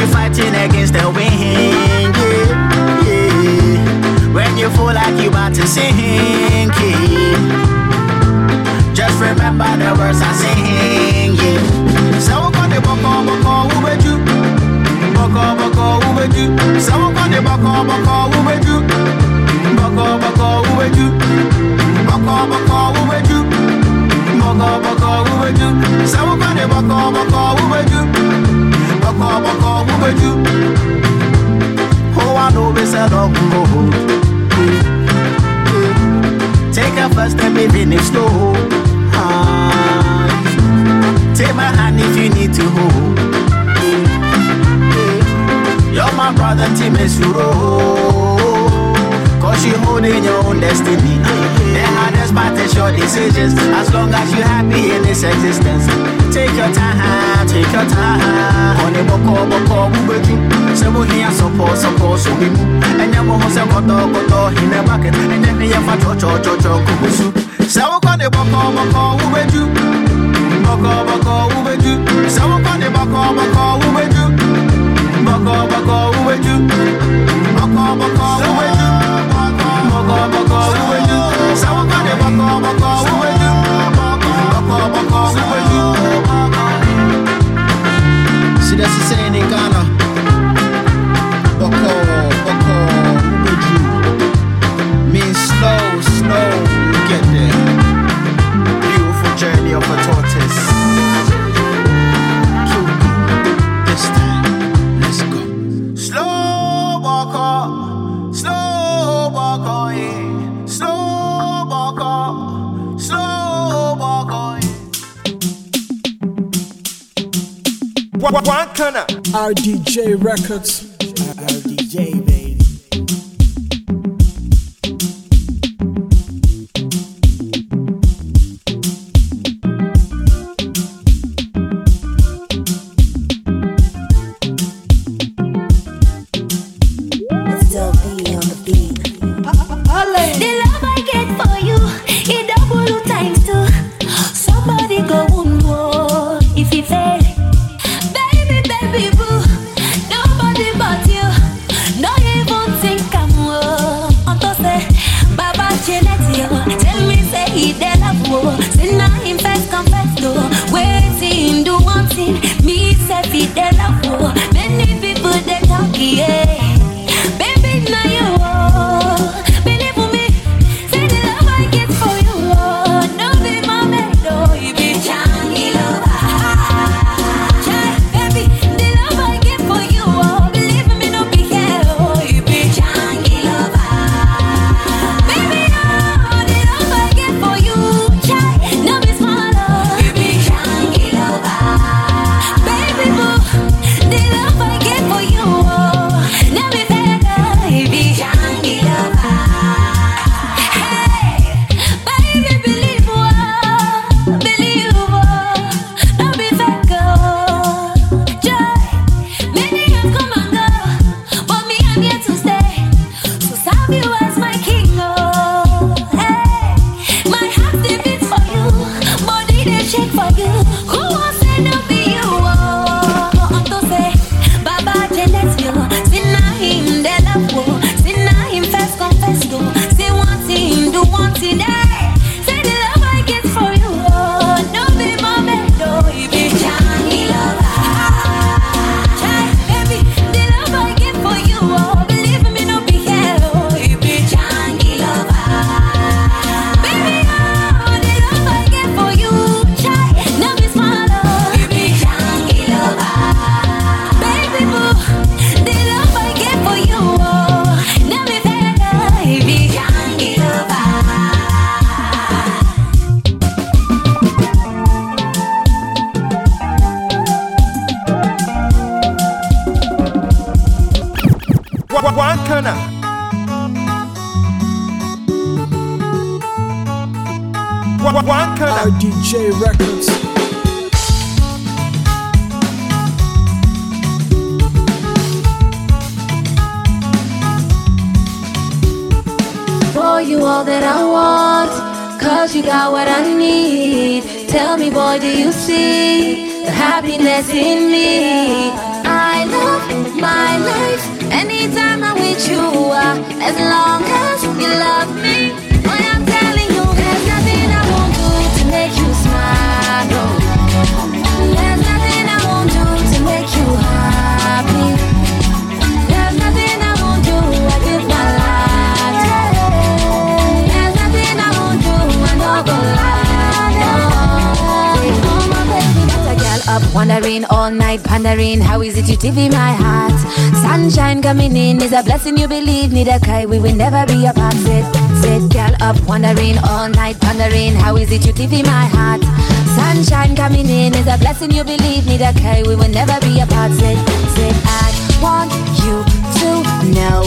you're fighting against the wind, yeah, yeah. When you feel like you're about to sink, yeah. Just remember the words I sing, yeah. So gonna boko boko ubeju, boko boko ubeju. So gonna boko boko ubeju, boko boko ubeju, boko boko ubeju. Boko boko ubeju, so gonna boko boko ubeju, boko boko ubeju. Oh, I know it's a long road. Take a first step, even if slow. Ah, Take my hand if you need to hold. You're my brother, Tim Cause you holding your own destiny. The hardest part is your decisions. As long as you're happy in this existence, take your time take your time. Honey, boko, boko, bubeju. Say mo hiya support, support, so we move. And ya mo ho say koto, koto, in a bucket. And then ya fa cho, cho, cho, cho, kubusu. Say wo kone boko, boko, bubeju. Boko, boko, bubeju. Say wo kone boko, boko, bubeju. Boko, boko, bubeju. Boko, boko, bubeju. Boko, boko, bubeju. Say wo boko, bubeju. Boko, boko, bubeju. See, that's the saying in Ghana. Boko, Corner. RDJ Records. For you all that I want, cause you got what I need. Tell me, boy, do you see the happiness in me? I love my life anytime I'm with you, uh, as long as you love up wondering all night, pondering how is it you TV my heart. Sunshine coming in is a blessing, you believe the kai we will never be apart. Sit, sit, girl up wondering all night, pondering how is it you TV my heart. Sunshine coming in is a blessing, you believe the kai we will never be apart. Sit, sit, I want you to know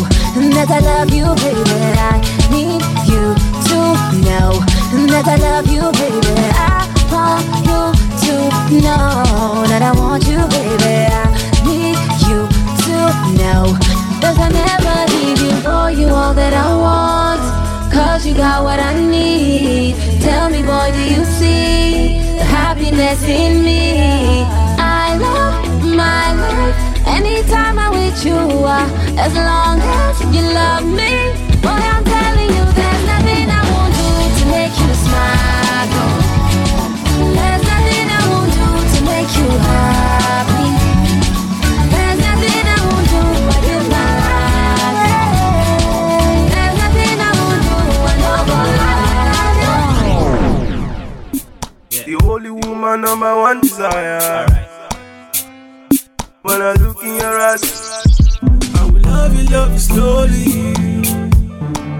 that I love you, baby. I need you to know that I love you, baby. I want know that I want you, baby. I need you to know. Cause I never leave you you all that I you got what I need. Tell me, boy, do you see the happiness in me? I love my life. Anytime I'm with you, uh, as long as you love me, boy, I'm. Woman number one desire. When I look in your eyes, I will love you, love you slowly.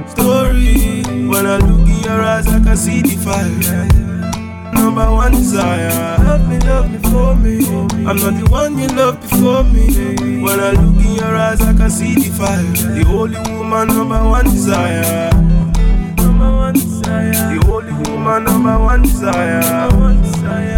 Story. When I look in your eyes, I can see the fire. Number one desire. Love me, love me for me. I'm not the one you loved before me. When I look in your eyes, I can see the fire. The only woman, number one desire. Number one desire. The only woman, number one desire. Number one desire.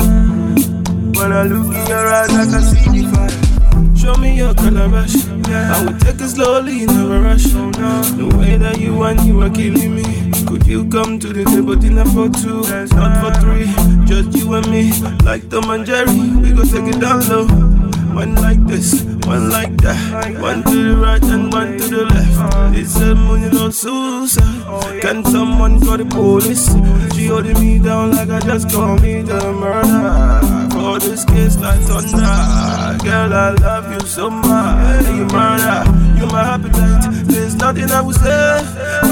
When I look in your eyes, I can see the fire. Show me your calabash. I will take it slowly, never rush. The way that you want, you are killing me. Could you come to the table dinner for two, not for three? Just you and me, like Tom and Jerry. We go take it down low. One like this, one like that. One to the right and one to the left. It's a money no suicide. Can someone call the police? She holding me down like I just called me the murder. For this case like thunder. Girl, I love you so much. You murder, you my appetite. There's nothing I would say.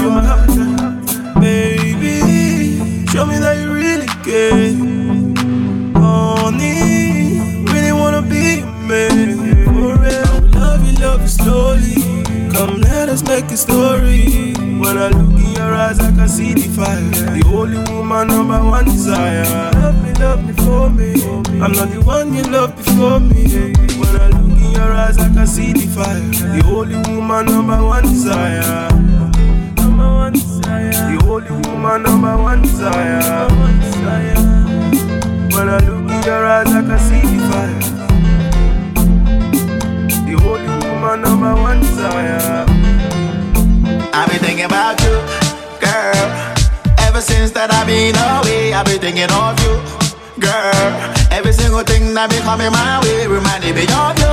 You my appetite, baby. Show me that you really care. Honey, me forever. I will love you, love you slowly. Come, let us make a story. When I look in your eyes, I can see the fire. The only woman, number one desire. Love me, love me for me. I'm not the one you loved before me. When I look in your eyes, I can see the fire. The only woman, number one desire. Number one desire. The only woman. Number one desire. When I look in your eyes, I can see the fire. The only woman, number one desire. I've been thinking about you, girl. Ever since that I've been away, I've been thinking of you, girl. Every single thing that been coming my way reminded me of you,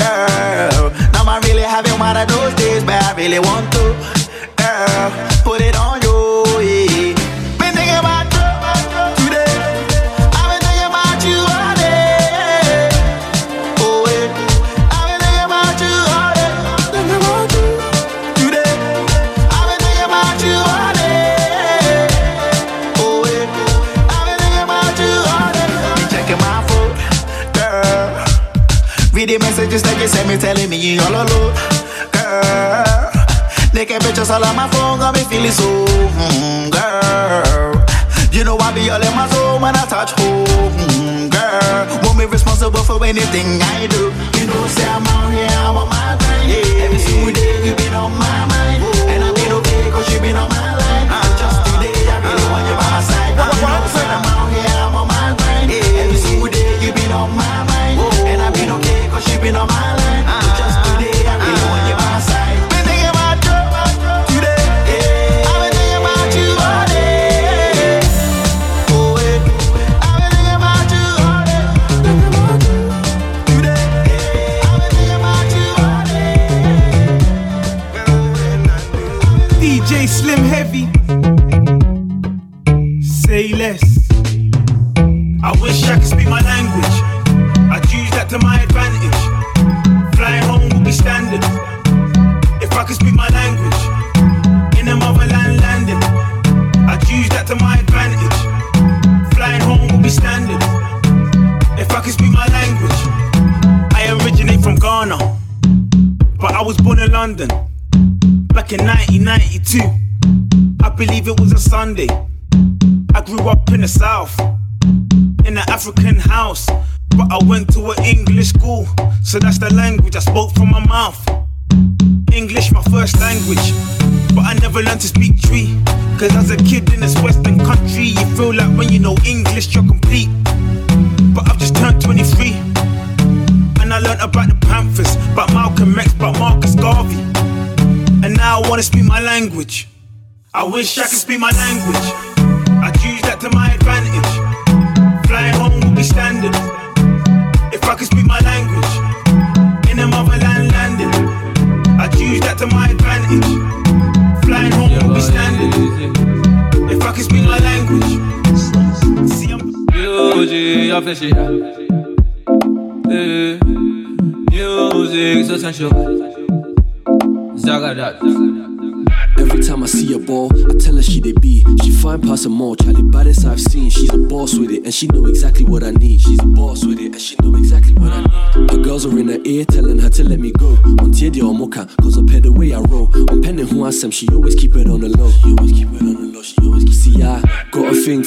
girl. Now I'm really having one of those days, but I really want to, girl. Put it on Messages that you sent me telling me you all alone, girl. Naked pictures all on my phone got me feeling so, mm, girl. You know I be all in my zone when I touch home, mm, girl. Won't be responsible for anything I do. You know, say I'm out here, I'm on my grind. Yeah. Every single day you been on my mind, and I've been okay 'cause you been on my line. Just today I really want you by my side. You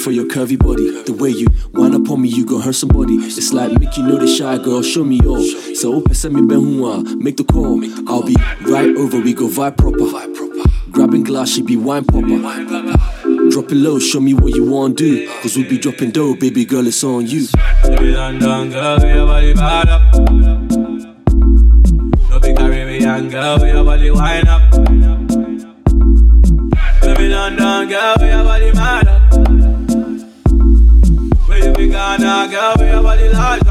for your curvy body. The way you wind up on me, you gon' hurt somebody. It's like Mickey know the shy girl, show me all. So send me ben hua, make the call. I'll be right over, we go vibe proper. Grabbing glass, she be wine popper. Drop it low, show me what you want to do. Cause we be dropping dough, baby girl, it's on you. Baby London girl, with your body bad up. No big Caribbean girl. Baby with your body mad up. Where be Ghana girl, with your body. Like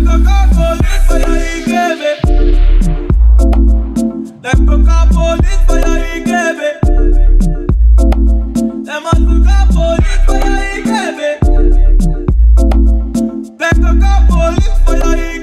a car police for your baby. Like a car police for your baby. Them a look a police for your baby. Like a car police for your baby.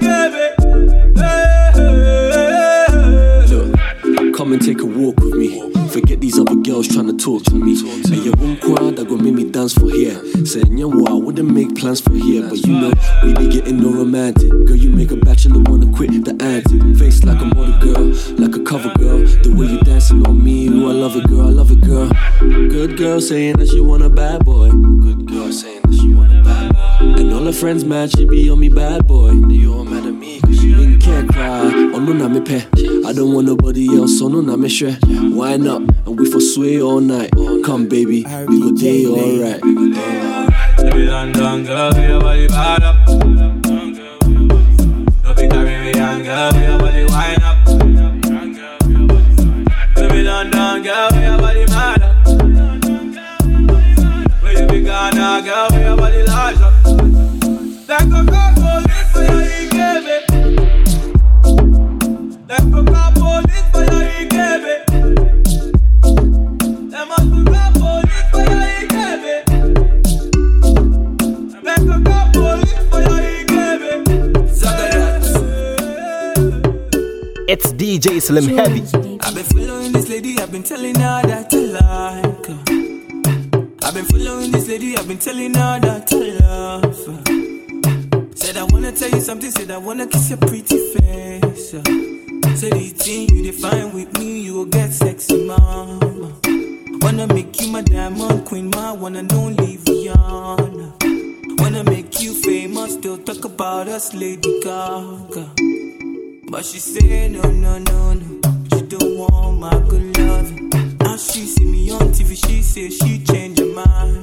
Come and take a walk with me. Forget these other girls trying to talk to me. And your own crowd that gon' make me dance for here. Saying, yeah, I wouldn't make plans for here. But you know, we be getting no romantic. Girl, you make a bachelor wanna quit the antic. Face like a model girl, like a cover girl. The way you dancing on me, ooh, I love it, girl, I love it, girl. Good girl saying that she want a bad boy. Good girl saying that she want a bad boy. And all her friends mad, she be on me bad boy. They all mad at me, cause care cry. Oh no, na me pe. I don't want nobody else, so no, na me share. Why not? And we for sway all night. Come, baby, we go day alright. Baby London girl, with your body bad up. No big Caribbean girl, with your body wine up. Baby London girl, with your body mad up. Where you be Ghana girl, with your body large up. Like a car It's DJ Slim Heavy. I've been following this lady, I've been telling her that I like her. I've been following this lady, I've been telling her that I love her. Said I wanna tell you something, said I wanna kiss your pretty face. Said the thing you define with me, you will get sexy, mama. Wanna make you my diamond queen, my one and only Rihanna. Wanna make you famous, still talk about us, Lady Gaga. But she say no, no, no, no. She don't want my good loving. Now she see me on TV, she say she change her mind.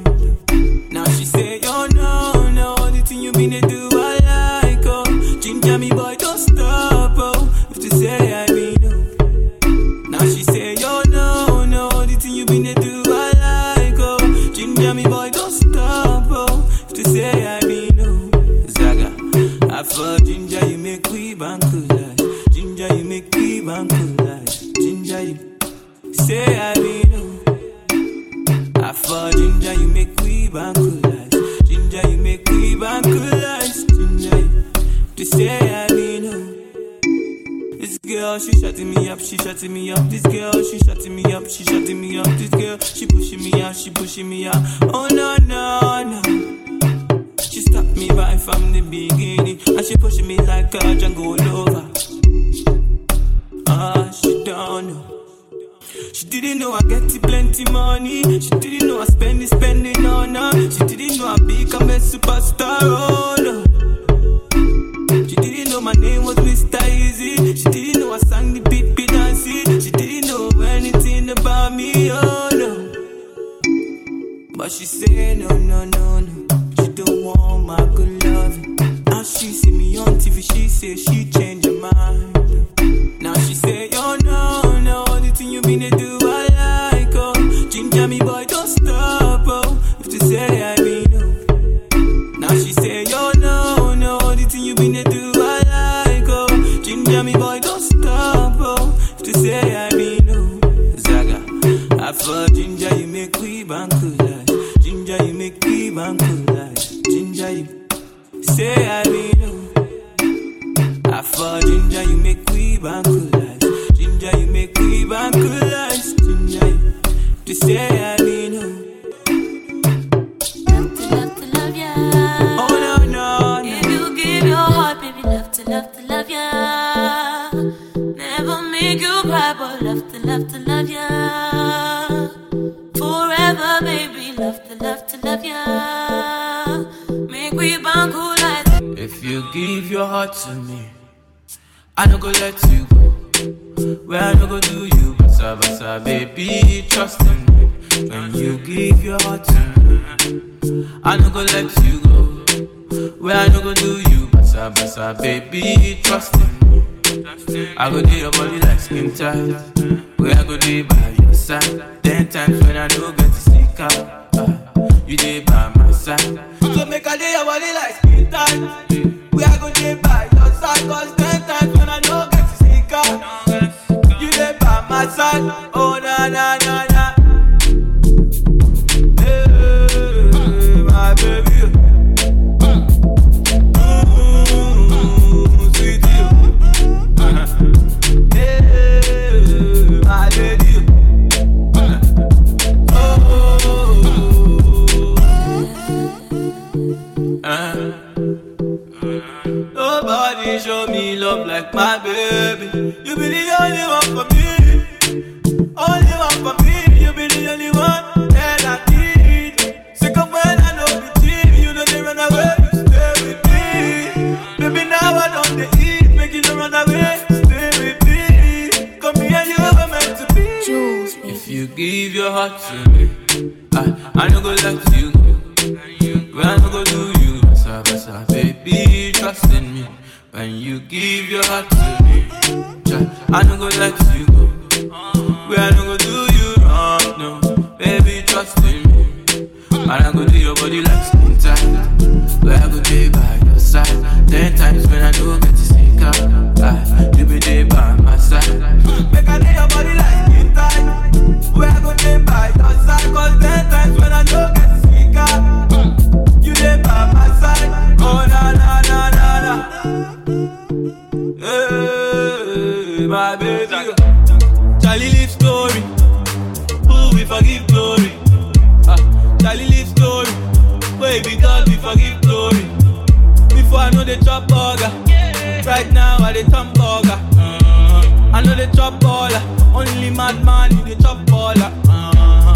madman, you the chop baller. Uh-huh.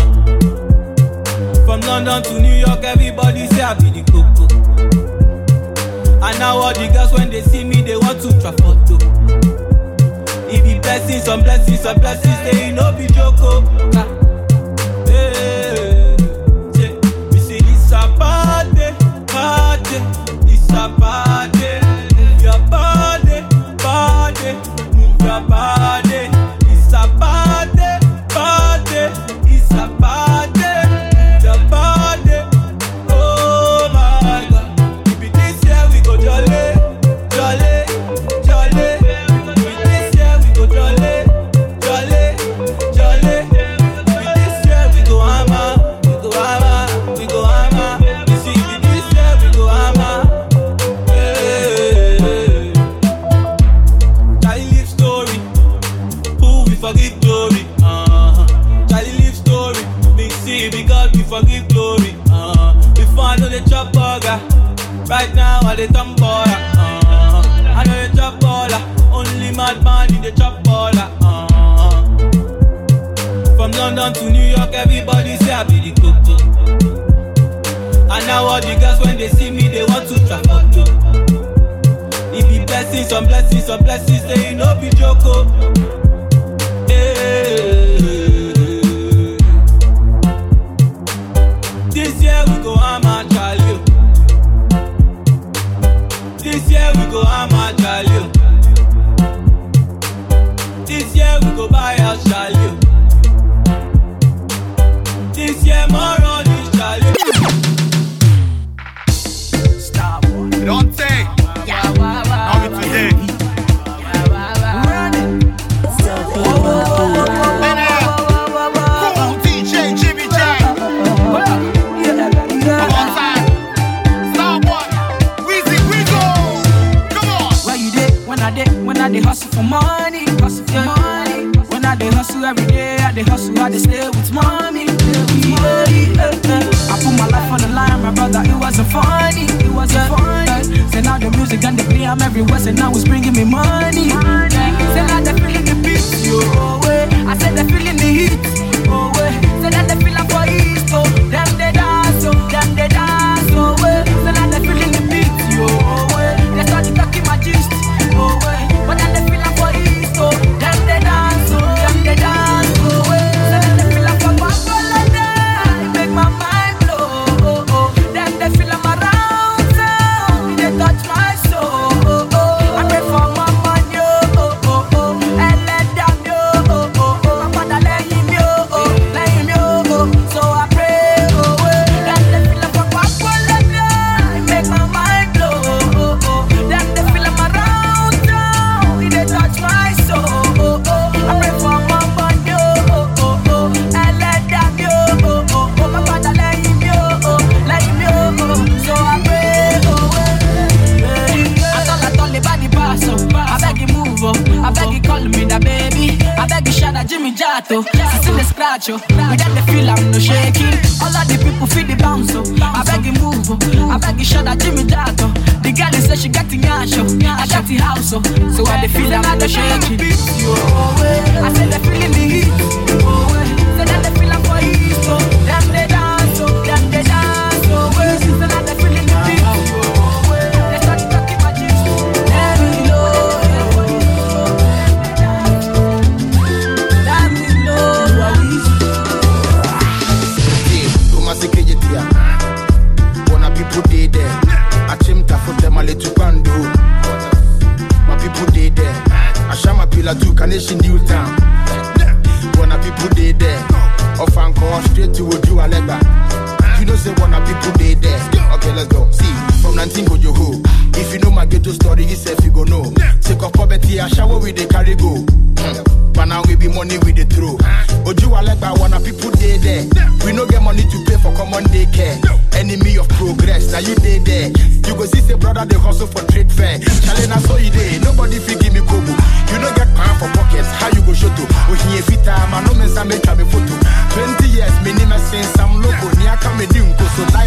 From London to New York, everybody say I be the coco. And now all the girls when they see me, they want to try photo. It be blessings, some blessings, some blessings, they no be joko. Nah. Hey, hey, we see this a party, party, this a party. Your body, body, move your body. blessings on blessings some blessings, say you no be joke.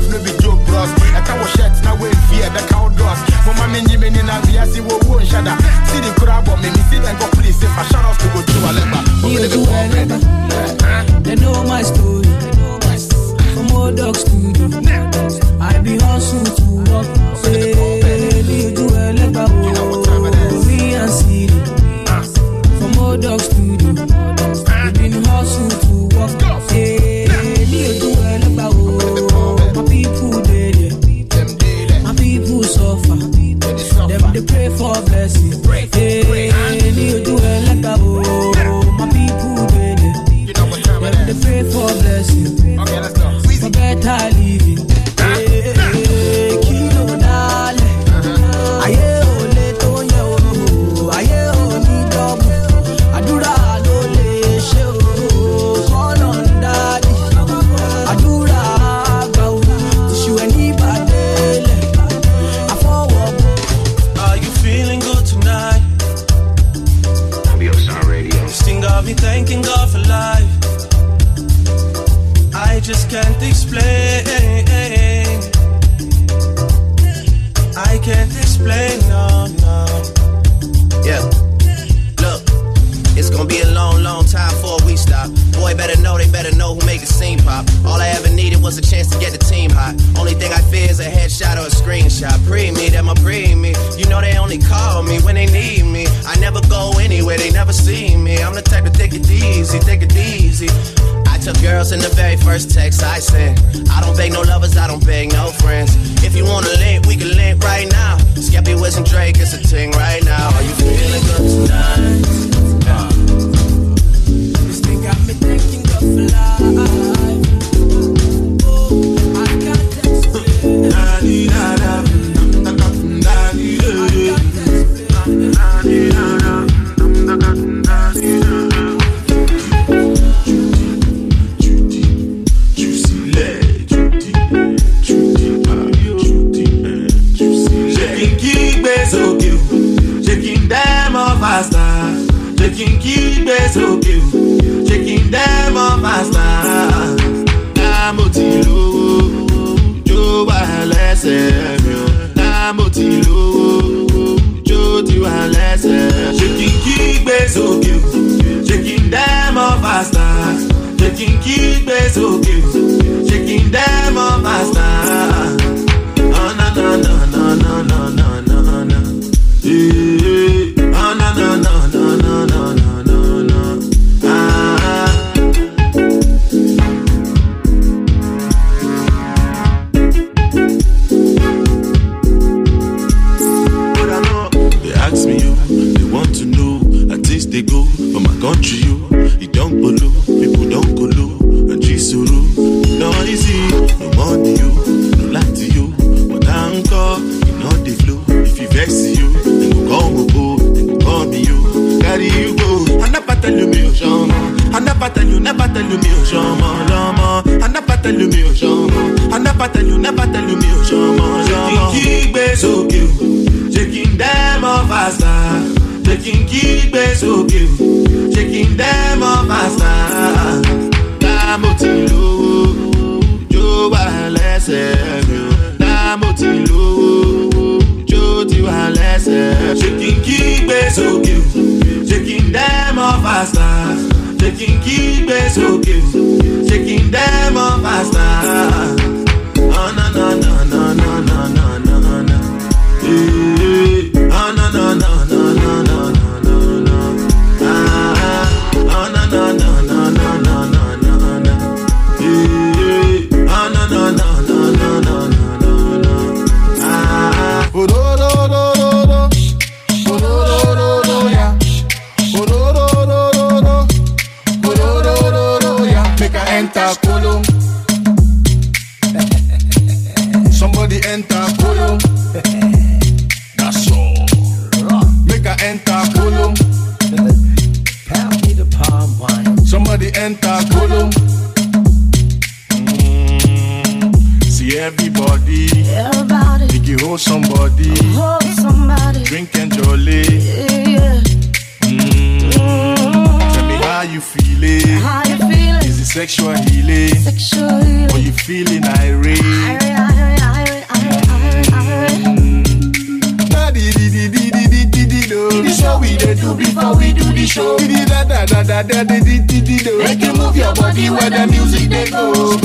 Nko so jolly. Yeah. Mm, tell me how you feeling. How you feeling? Is it sexual healing? Sexual healing. Or you feeling irate? Irate, irate, irate, irate, irate, di di di di di di di di do. This what we dey do before we do the show. Di di da da da da da di di di di do. Make you move your body where the music dey go.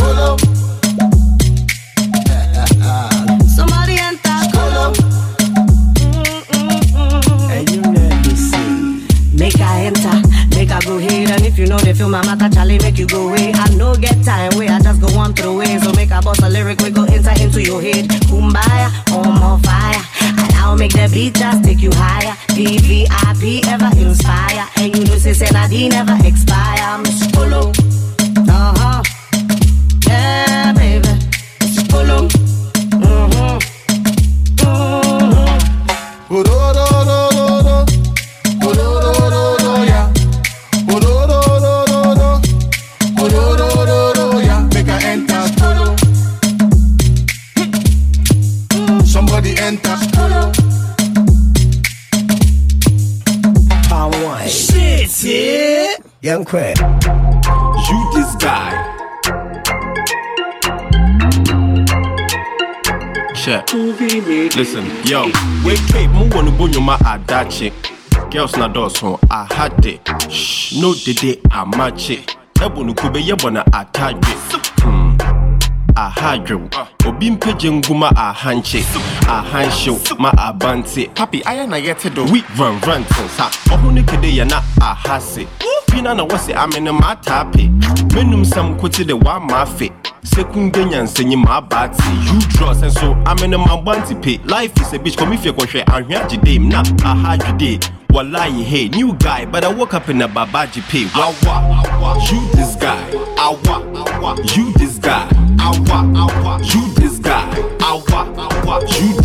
Film, I'm at Charlie, make you go away. I no get time, where I just go one through away. So make I bust a lyric, we go enter into your head. Kumbaya, on more fire. And I'll make the beat just take you higher. VVIP ever inspire. And you know, say, Senadi never expire. Miss Polo. listen, yo. Wake mu wonu bonyuma adache. Girls na dos ho ahade. Shh, no dede amache. Ebu nukube yebona ataje. Hmm. ahadwew uh. obi mpegye ngu ma ahankye ahanhyew ma a abante papi ayɛ na yɛte do wi sa. ɔho ne kede yɛ na ahase fi na wɔse amene maataape menum sɛm kote de woama afe sekunde nyansanyi maabaate you draw sɛ so amene mabɔnte pe life is a bitch kɔmi fie kɔhwɛ ahwea gyedem na ahadwede Wallahi, hey, new guy, but I woke up in a babaji pay. Wawa, you this guy. Awa, you this guy. Awa, you this guy. Awa, you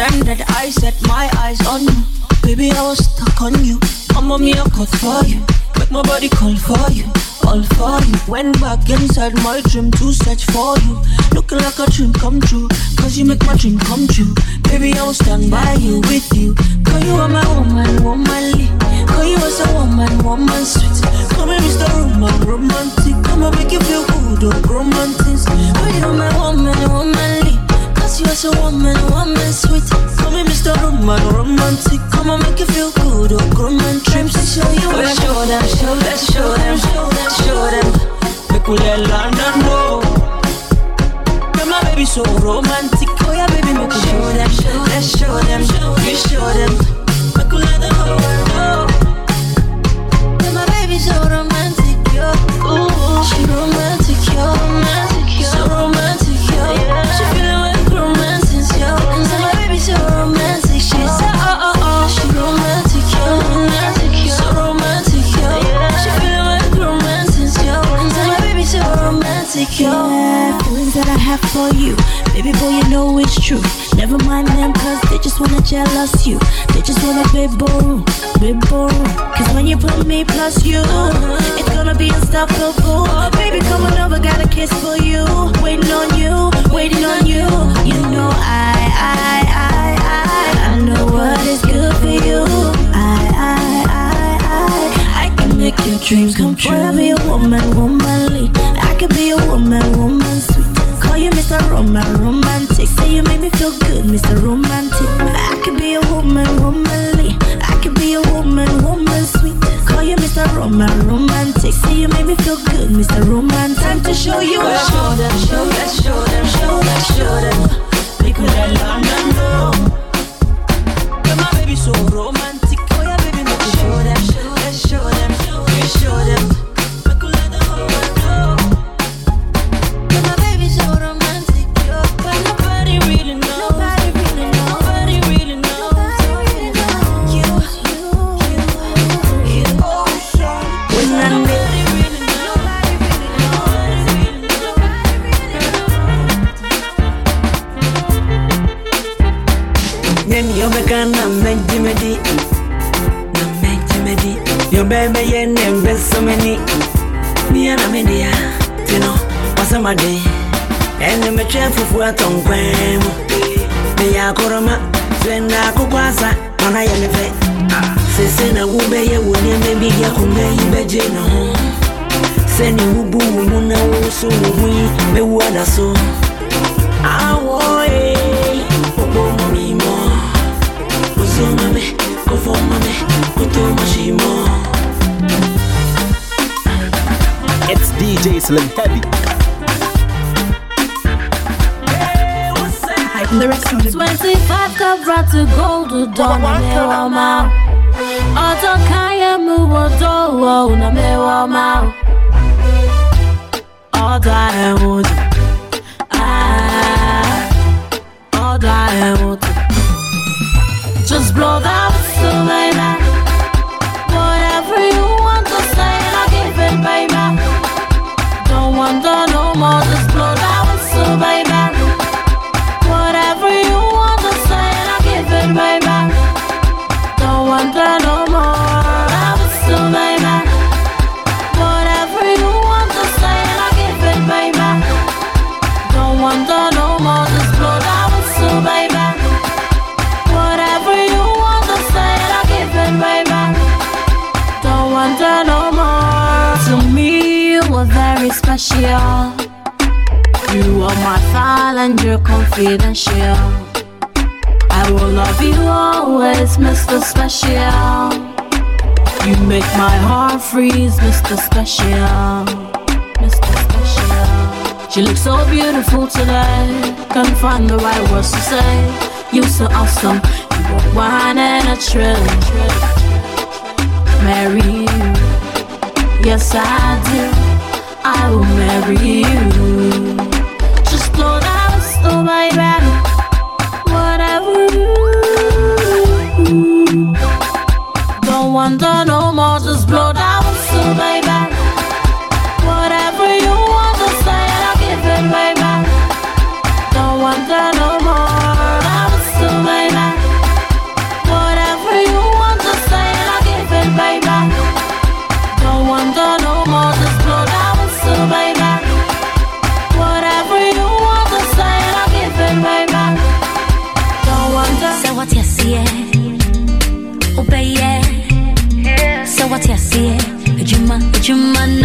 time that I set my eyes on you, baby, I was stuck on you. I'm on me a cut for you, make my body call for you. all for you. Went back inside my dream to search for you. Looking like a dream come true. Cause you make my dream come true. Baby, I will stand by you, with you. Cause you are my woman, womanly. Cause you are so woman, woman sweet. Come here, Mr. Roman, romantic. Come and make you feel good, oh, romantic. Cause you are my woman, womanly. Are so woman, woman sweet. Come here, Mr. Roman, romantic. Come and make you feel good, oh, romantic. Dreams to show you. Oh, show them, show them, show them, show them, show them. Make we let London know. Girl, my baby so romantic. Oh yeah, baby, make you show them, show them, show them, you show them. Make you let the whole world know. Girl, my baby so romantic, yo. Ooh, she romantic, for you. Baby boy, you know it's true. Never mind them, cause they just wanna jealous you. They just wanna be boring, be boring. Cause when you put me plus you, it's gonna be unstoppable. Baby, come on over, got a kiss for you. Waiting on you, waiting on you. You know I, I, I, I, I know what is good for you. I, I, I, I, I can make your dreams come true. Wanna be a woman, womanly. I can be a woman, woman you Mr. Roman, romantic. Say you make me feel good, Mr. Romantic. I could be a woman, womanly. I can be a woman, woman sweet. Call you Mr. Roman, romantic. Say you make me feel good, Mr. Romantic. Time to show you. Oh, yeah, show them, show them, we let London know. Girl, my baby so romantic. Neni yobeka na mejimedi Na mejimedi Yobebe ye nembe someni Mia na media Tino wasamade Ene meche fufu atonkwemu Me ya koroma Twenda kukwasa Mana ye mefe Sese na wube ye wunye mebi ya kumbe ibeje na ho Seni wubu wumu na wusu wumu Mewu adaso Awo eh Obo Kufumame Kutumashimo It's DJ Slim Heavy. Lyrics 25 karat to gold dawn na mewa ma Oto kaya mu wodo na mewa ma Odo I want Ah. Odo I want Just blow that whistle baby Whatever you want to say I'll give it Don't wonder no Are my and you're confidential. I will love you always, Mr. Special. You make my heart freeze, Mr. Special. Mr. Special. She looks so beautiful today. Can't find the right words to say. You're so awesome. You are wine and a thrill. Marry you. Yes, I do. I will marry you. Whatever you don't wonder no more. Just blow whistle, baby. Whatever you want to say, I'll give it, baby. Don't wonder no Oh, see it, you might, you might.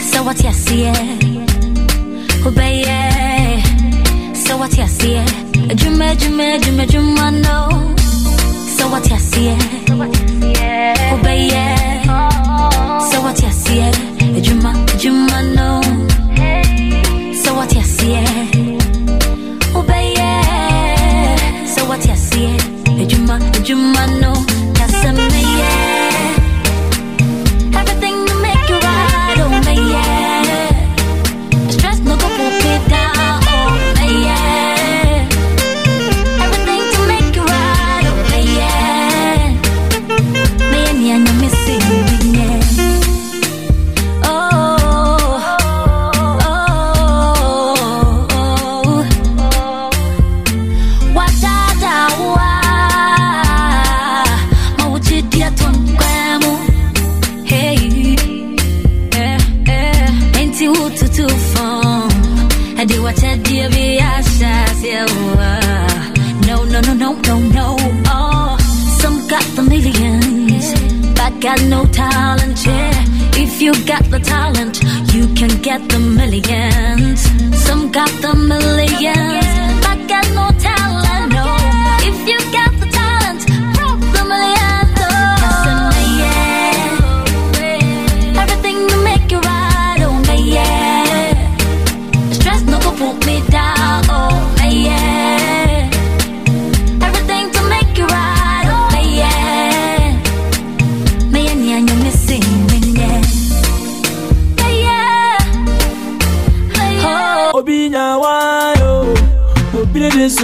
So what you see it, oh, obey it. So what you see it, you may, you may, you may, you might. So what you see it, oh, obey it. So what you see it, Juma, might, you. So what you see it, obey it. So what you see it, Juma, might, you might. You got the talent, you can get the millions. Some got the millions,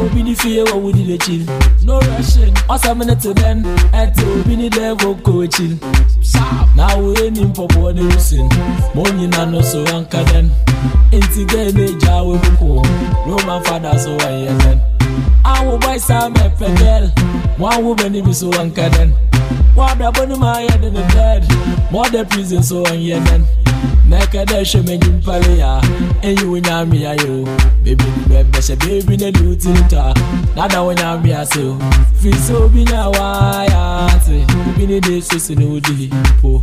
obi ne de sosiri wo diipo. Show fear while again, Grandpa be the fear what would the chill. No rushing, awesome minute to then, at to be the devil go chill. Now we ain't in for body listen. Money na no so anka then. Inti get me jaw with ko. Roman father so I then. I will buy some pedal. One woman be so anka then. One brother my head in the bed. More the prison so on yeah then. Neka da she me nyimpale ya Enyi wonya mi ayo Baby ni bebe she baby ne du tinta Nada wonya mi aso Fi so bi nya wa ya te Bi ni de so se ne odi po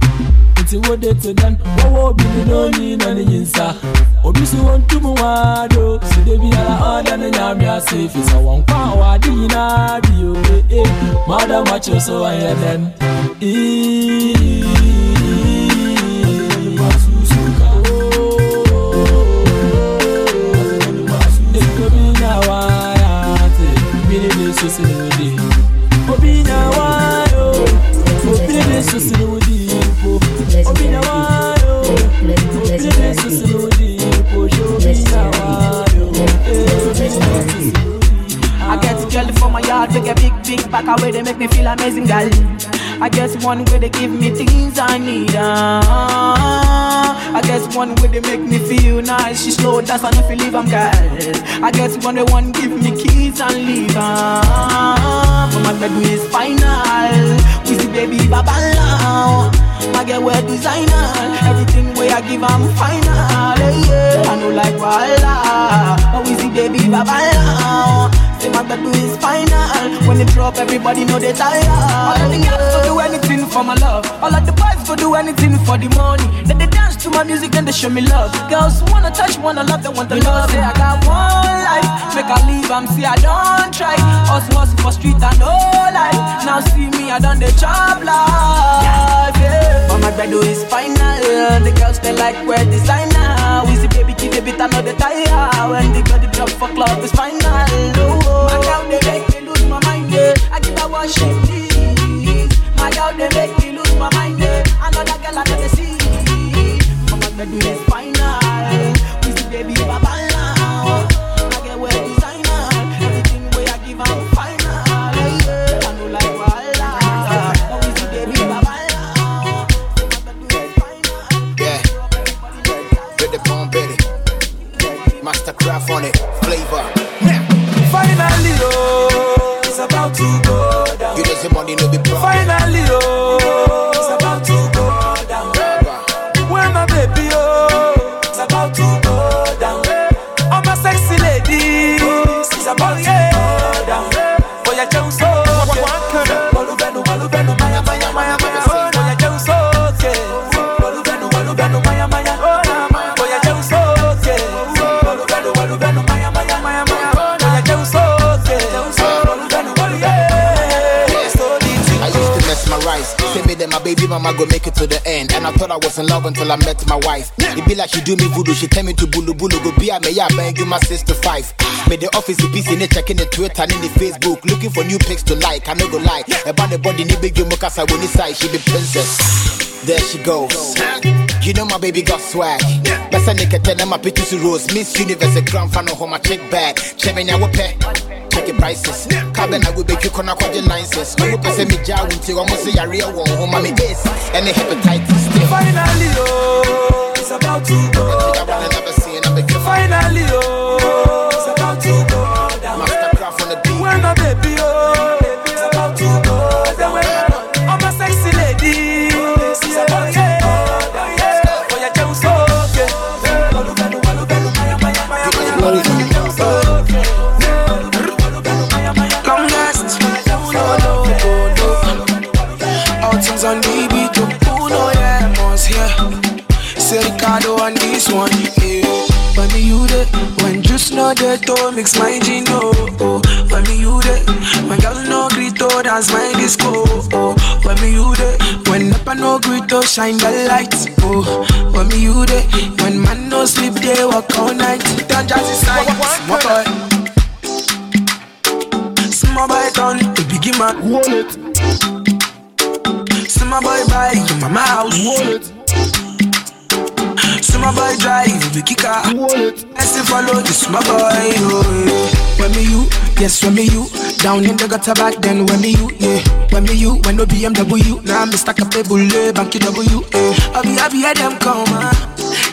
Nti wo de te dan Wo wo bi ni no ni na ni yinsa Obi so won tu mu wa do Si de bi ala oda ne nya mi ase Fi sa won kwa wa di na bi o eh eh. Mada macho so aye den Eee I get girl for my yard, they get big, big back away, they make me feel amazing, girl. I guess one way they give me things I need. Uh, I guess one way they make me feel nice. She slow and if you leave, I'm girl. I guess one they one give me keys and leave. Uh, for my bed is final. We see baby baba now. I get wear designer. Everything way I give, I'm final. Yeah, I know like Walla. But we see baby baba now. Say my tattoo is final. When it drop, everybody know they tired. All of the girls go do anything for my love. All of the boys go do anything for the money. Then they dance to my music and they show me love. Girls wanna touch, wanna love, they want the love. Say I got one life, make I leave, I'm see I don't try. Us hustle for street and no life. Now see me, I done the job life. Yeah. But my bedroom is final. The girls they like wear designer. We see baby keep a bit another tire. When they got the drop for club is final. Oh, my girl they make me lose my mind. Yeah. I give her what she needs. My girl they make me lose my mind. Yeah. Another girl I never see. But my bedroom is final. We see baby baba now. I get wear designer. Everything I give final. Yeah. I know like. But we see baby baba now. Yeah. With the bomb craft on it. Flavor. Finally, oh, it's about to go down. You just say money no be problem. Finally, oh, baby mama go make it to the end. And I thought I was in love until I met my wife. It be like she do me voodoo, she tell me to bulu bulu go be a me ya bang you my sister five. Made the office the busy, ne checking the Twitter and in the Facebook, looking for new pics to like. I no go lie. About the body ni big you mukasa when side she be princess. There she goes. You know my baby got swag. Best nigga tell them my pictures rose. Miss Universe a grand fan of my chick bag. Chemenya wope. Check the prices. Cabin I will make you corner quite licenses. No more person me jaw until almost say a real one. Home my ace and the hepatitis. Finally, oh, it's about to go. Finally, oh, Say Ricardo on this one, yeah. When me you there, when just know that to mix my gin, oh, oh. When me you there, when girl no greet, oh, dance my disco, oh. When me you there, when up no greet, oh, shine the lights, oh. When me you there, when man no sleep, they walk all night. Don't just decide, my boy. Small boy done, the biggie man wallet. Small boy buy your mama house wallet. Small boy drive the biggie car wallet. I still follow the my boy. Oh, yeah. When me you, yes when me you. Down in the gutter back then when me you, yeah. When me you, when no BMW. Now I'm stuck up a bullet, banky W. Yeah. I'll be happy at them come on.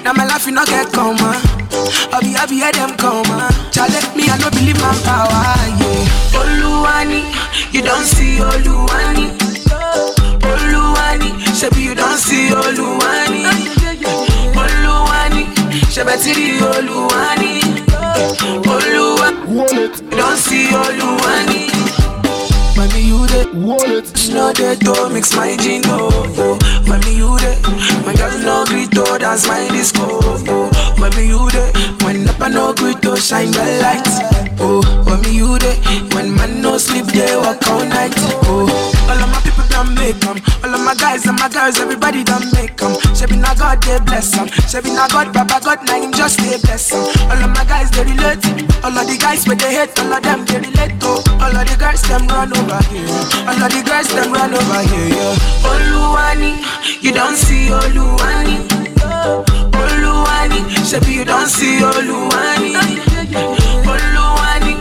Now my life you not get come on. I'll be happy at them come on. Challenge me, I no believe my power, yeah. Oluwani, you don't see Oluwani. Oluwani, shebi you don't see Oluwani. Oluwani. Oluwani, you don't see Oluwani. Mami you the wallet, no dey to mix my gin oh. oh. Mami you the, my girl no gree to dance my disco oh. oh. Mami you the, when up no gree to shine the light oh. Mami you the, when man no sleep they walk all night oh. All of my people done make 'em, all of my guys and my girls everybody done make 'em. Shebi na God they bless 'em, shebi na God Baba God na him just they bless 'em. All of my guys they relate, all of the guys where they hate, all of them they relate to. All of the girls them run over here, all of the girls them run over here. Yeah. Oluwani, you don't see Oluwani. Oluwani, shebi you don't see Oluwani. Oluwani,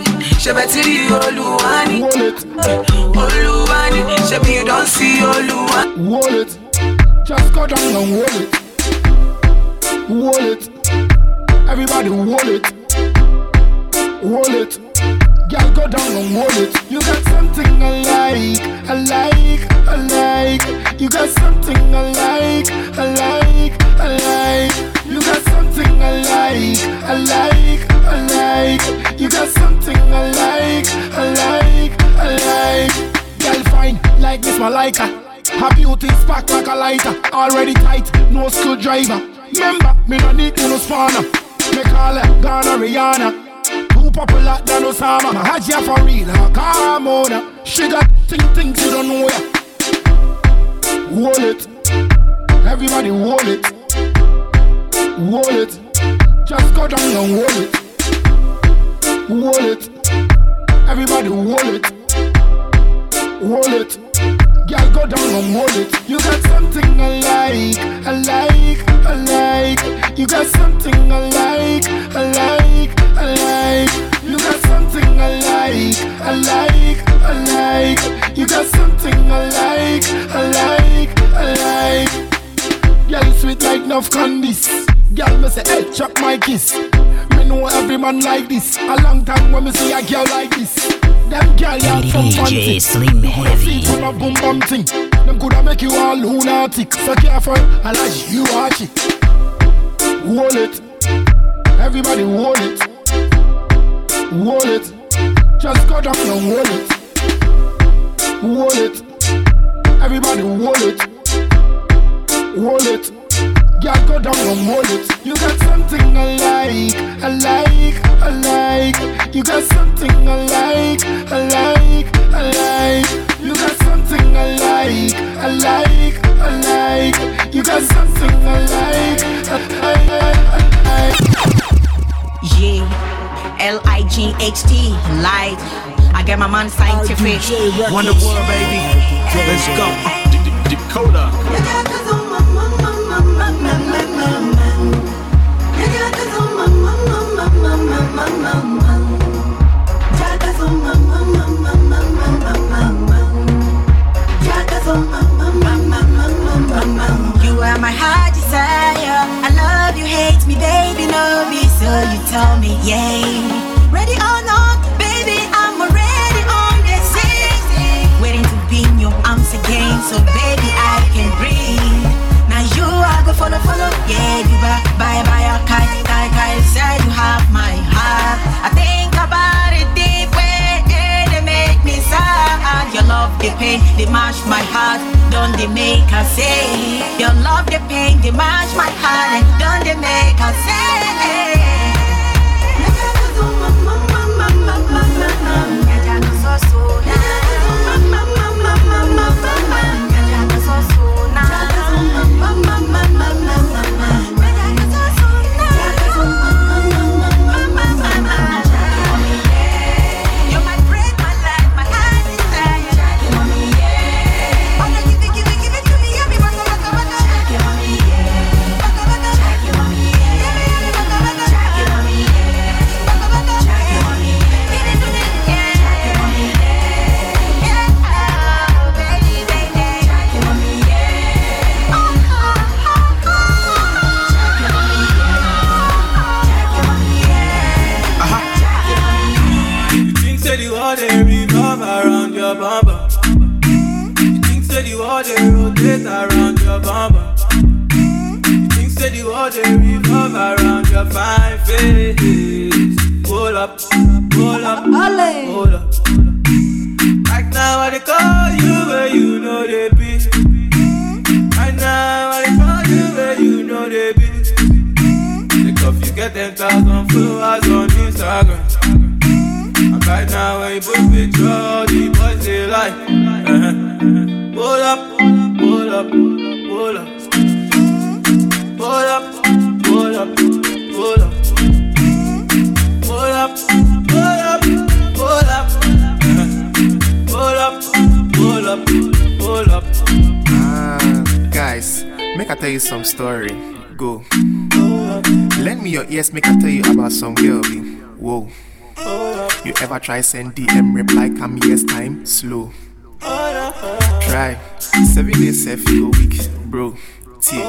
shebetiri Oluwani. Oluwani, shebi you don't see Oluwani. Wallet, just go down and hold it. Hold it, everybody hold it. Hold it, girl go down and hold it. You got something I like, I like, I like. You got something I like, I like, I like. You got something I like, I like, I like. You got something I like, I like, I like. Girl fine, like Miss Malika. Her beauty spark like a lighter. Already tight, no screwdriver. Remember, me no need to no spanner. Me call her Ghana Rihanna. Too popular than Osama. My Hajia for real, her calm She got thing things you don't know ya. Hold it, everybody hold it, it. Just go down and hold it, it. Everybody hold it, hold it. Girl, go down and hold it. You got something I like, I like, I like. You got something I like, I like, I like. You got something I like, I like, I like. You got something I like, I like, I like. Girl, sweet like enough candies. Girl, me say, hey, chop my kiss. Me know every man like this. A long time when me see a girl like this. Them girl have some thing. Slim Heavy. see from a boom bum thing. Them coulda make you all lunatic. So careful, I like you watch it. Hold it. Everybody hold it. Hold it. Just down and hold it. Hold it. Everybody hold it. Hold it. Girl, go down and hold it. You got something I like, I like, I like. You got something I like, I like, I like. You got something I like, I like, I like. You got something I like, I like, I like. Yeah, L I G H T, light. I get my man scientific. Wonder World, baby. Let's go. Dakota. My heart desire. I love you, hate me, baby, know me, so you tell me, yay. Ready or not, baby, I'm already on the scene. Waiting to be in your arms again, so baby, I can breathe. Now you are go follow, follow, yeah, you buy, buy, buy a ah, kite, kite, kite, said you have my heart. I think about it deep way, yeah, they make me sad. Your love, the pain, they mash my heart, don't they make us say. Your love, the pain, they mash my heart, and don't they make us say. You (laughs) the world they revolve around your fine face. Hold up, hold up, hold up. Right now I call you where you know they be. Right now I call you where you know they be. Because you get ten thousand followers on Instagram. And right now when you put picture, all the boys they like. Uh-huh. Hold up, hold up, hold up. Hold up, hold up, hold up. Hold up, hold up, hold up. Hold up, hold up, hold up. Ah, guys, make I tell you some story. Go. Lend me your ears, make I tell you about some girl. Whoa. You ever try send DM reply come years time? Slow. Try. Seven days go week, bro. T.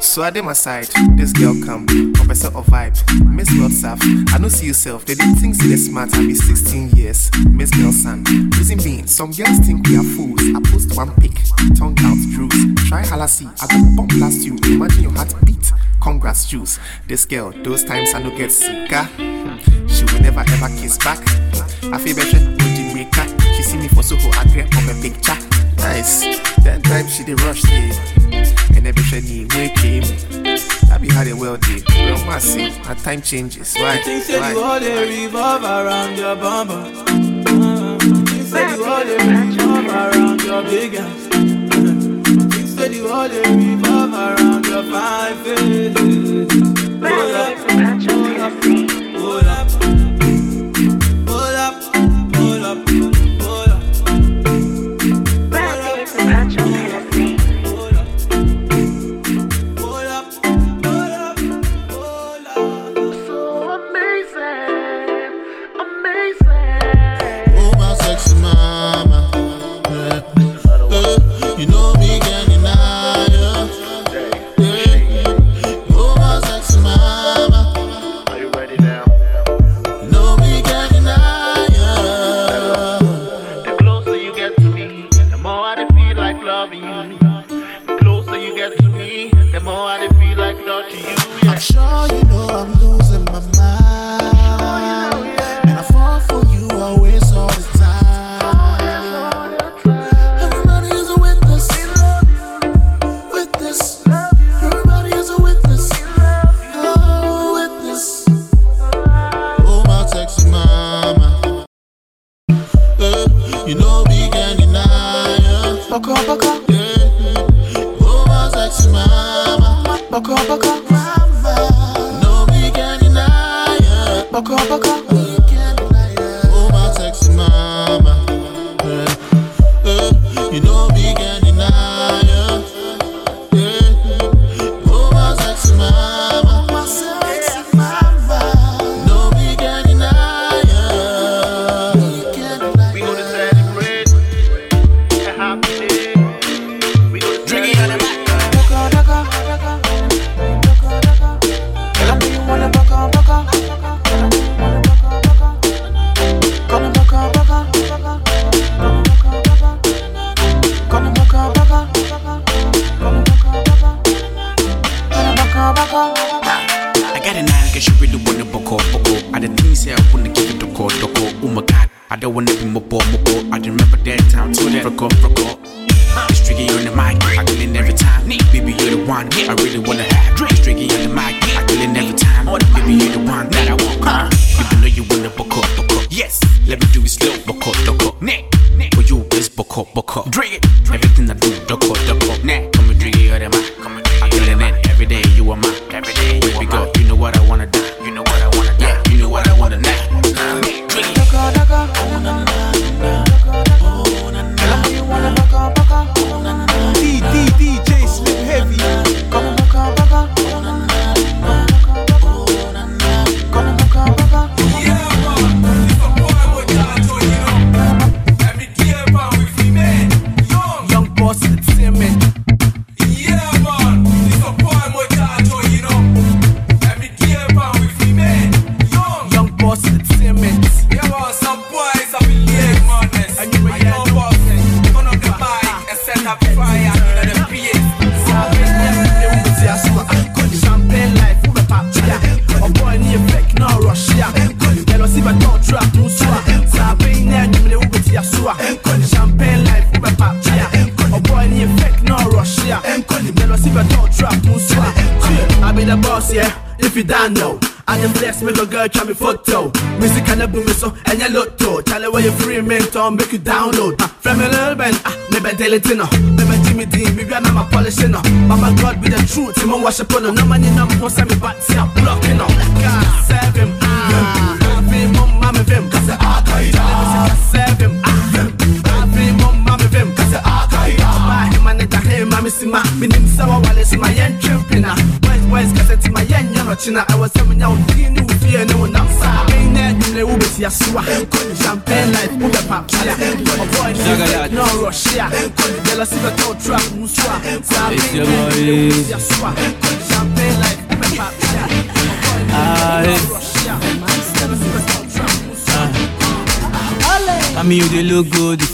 So I did my side, this girl come, professor of vibe, Miss WhatsApp. I don't see yourself, they didn't think see the smart, I be 16 years, Miss Girl son. Reason being, some girls think we are fools. I post one pic, tongue out, drugs. Try halassi, I go bomb blast you. Imagine your heart beat. Congrats, juice. This girl, those times I no get sicker. She will never ever kiss back. I feel better, maker. She see me for Soho, I grab up a picture. Nice. That time she did rush day. And every shiny way came. That be how the world did. Well, I see, my time changes. Why? You think say the Why? world they revolve around your bumper. Uh, you think say the they revolve around your big ass. Uh, you think say the they revolve around your fine face. Hold up, hold up, hold up,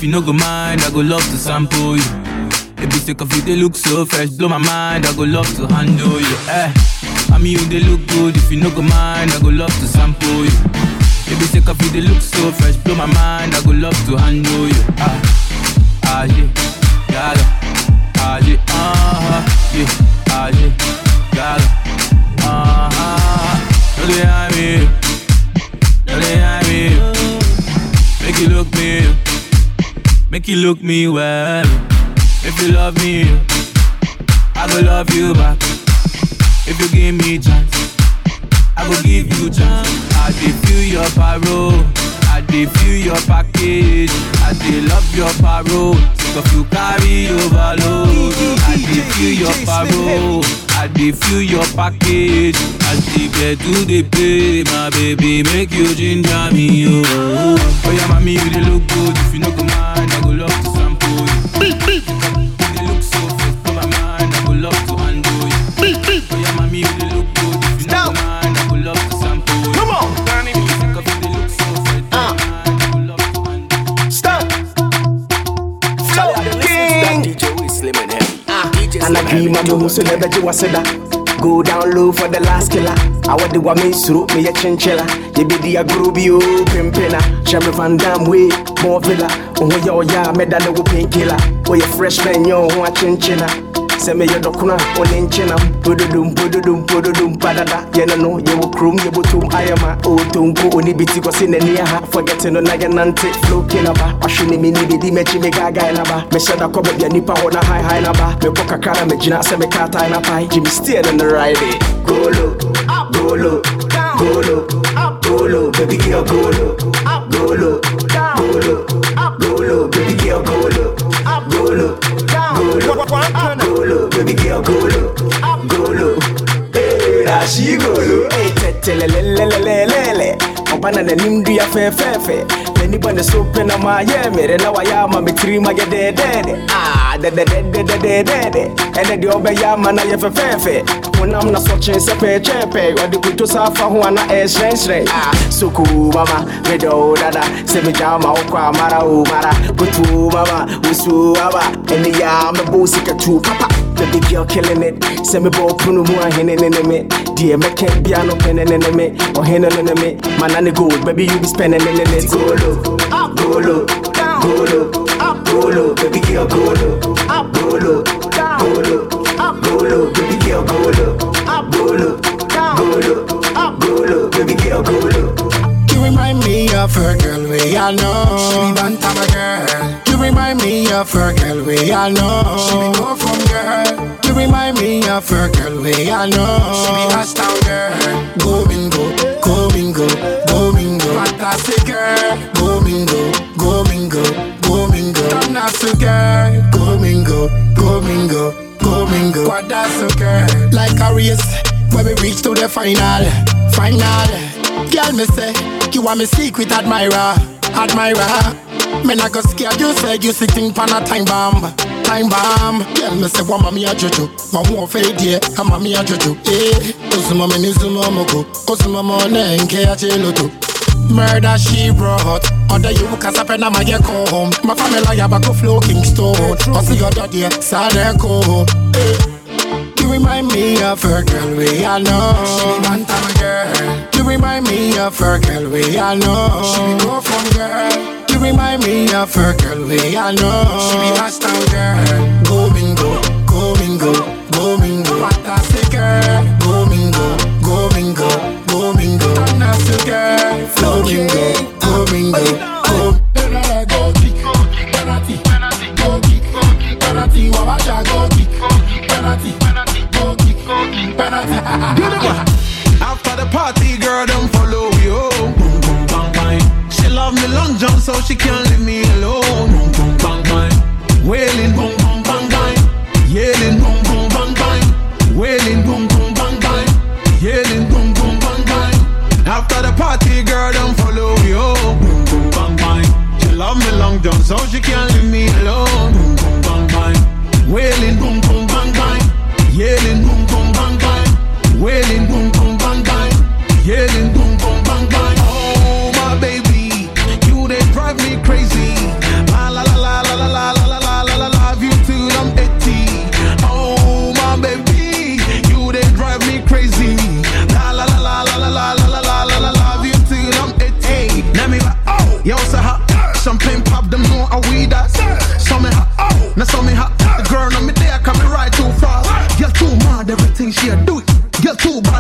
you no go mind, I go love to sample you. If you take off you, they look so fresh, blow my mind, I go love to handle you. Eh, I mean you they look good, if you no go mind, I go love to sample you. If you take off you, they look so fresh, blow my mind, I go love to handle you. Ah, ah yeah, yeah. you look me well, if you love me, I will love you back. If you give me chance, I will give you chance. I dey feel your parole, I dey feel your package, I dey love your parole. So you carry overload, I dey feel your parole. I dey feel your package I the get to the play My baby make you ginger me, oh Oh yeah, mommy, you the Ade wa me suru me ye chinchilla. Ye be di aguru bi o pimpina Shamri Van Dam we more villa. Oh ya me da ne wo pinkilla Oh ye freshman yo oh a chinchilla. Sɛ meyɛ dɔkono a ɔne nkyenam pododom pododom pododom padada yɛne no yɛwɔ kurom yɛbɔtom ayɛma ɔwɔtonko ɔne bi ti kɔse n'ani aha fɔgɛte no na nante, floke naba ɔhwe ne me ne bɛdi m'akyi me gaagae kobe ya da kɔ baabia nnipa me na kara me jina kakra na magyina sɛ mekatae napae gyemesteɛ ne no ride look go low, go low, go low, baby girl, go low, go low, go low, go low, baby girl, go low, go low, go low, baby girl, go low, go low, hey, she go low, hey, tete, le, le, le, le, le, le na n'anim dua fɛɛfɛɛfɛ n'ani bɔ ne so pɛ na ma yɛ mere na wayɛ ama me tiri ma yɛ dɛɛdɛɛdɛ Ah, dɛdɛdɛdɛdɛdɛdɛ ɛnɛ deɛ ɔbɛyɛ ama na yɛ fɛfɛɛfɛ honam na sɔkyen sɛ pɛɛkyɛɛpɛ ɔde koto sa afa ho ana ɛɛhyerɛnhyerɛn Ah, soko mama medɛ o dada. Sɛ megyaa ma wokɔ amara o mara koto mama wosuo aba ɛne yɛa mɛbɔ sikatu papa Said the girl killing it. Send me ball punu mu ahene ne ne me. Dear me can't be an pen. ne ne me. Or hene ne ne me. Man and go, baby you be spending ne ne. Go low, go low, go low, go low, baby girl go low, go low, go low, go low, baby girl go low, go low, go low, go low, baby girl go low. You remind me of her girl we all know. She be one bantam a girl. Remind me of her girl, way I know. She be go from girl. You remind me of her girl, way I know. She be Ashtown girl. Go bingo, go bingo, go bingo. Fantastic girl. Go bingo, go bingo, go bingo. Tanasu girl. Go bingo, go bingo, go bingo. Quadasu girl. Like a race, when we reach to the final, final. Girl, me say, you are my secret admirer, admirer. Me not go scare you, say you sitting pan a time bomb, time bomb. Girl, me say, what mommy a juju, one more fade yeah, a mommy a juju, eh. Kusuma me nizuma moko, kusuma mo ne nke a cheloto. Murder she brought. Other you cause up and I'm a get home. My family have a go flow Kingston. I see your daddy, sad go You remind me of her girl, way I know She be time girl. You remind me of her girl, way I know She be go from girl You remind me of her girl, way I know. She be Ashtown girl. Go bingo, go bingo, go bingo Fantastic girl. Go bingo, go bingo, go bingo Fantastic girl Go bingo, go bingo, go Go kick, penalty, go kick, penalty, wawacha, go kick, penalty, go kick, penalty. (laughs) After the party, girl, don't follow long jump, so she can't leave me alone. Boom, boom, bang, bang. Wailing, boom, boom, bang, bang. Yelling, boom, boom, bang, bang. Wailing, boom, boom, bang, bang. Yelling, boom, boom, bang, bang. After the party, girl, don't follow you. Boom, boom, bang, bang. She love me long jump, so she can't leave me alone.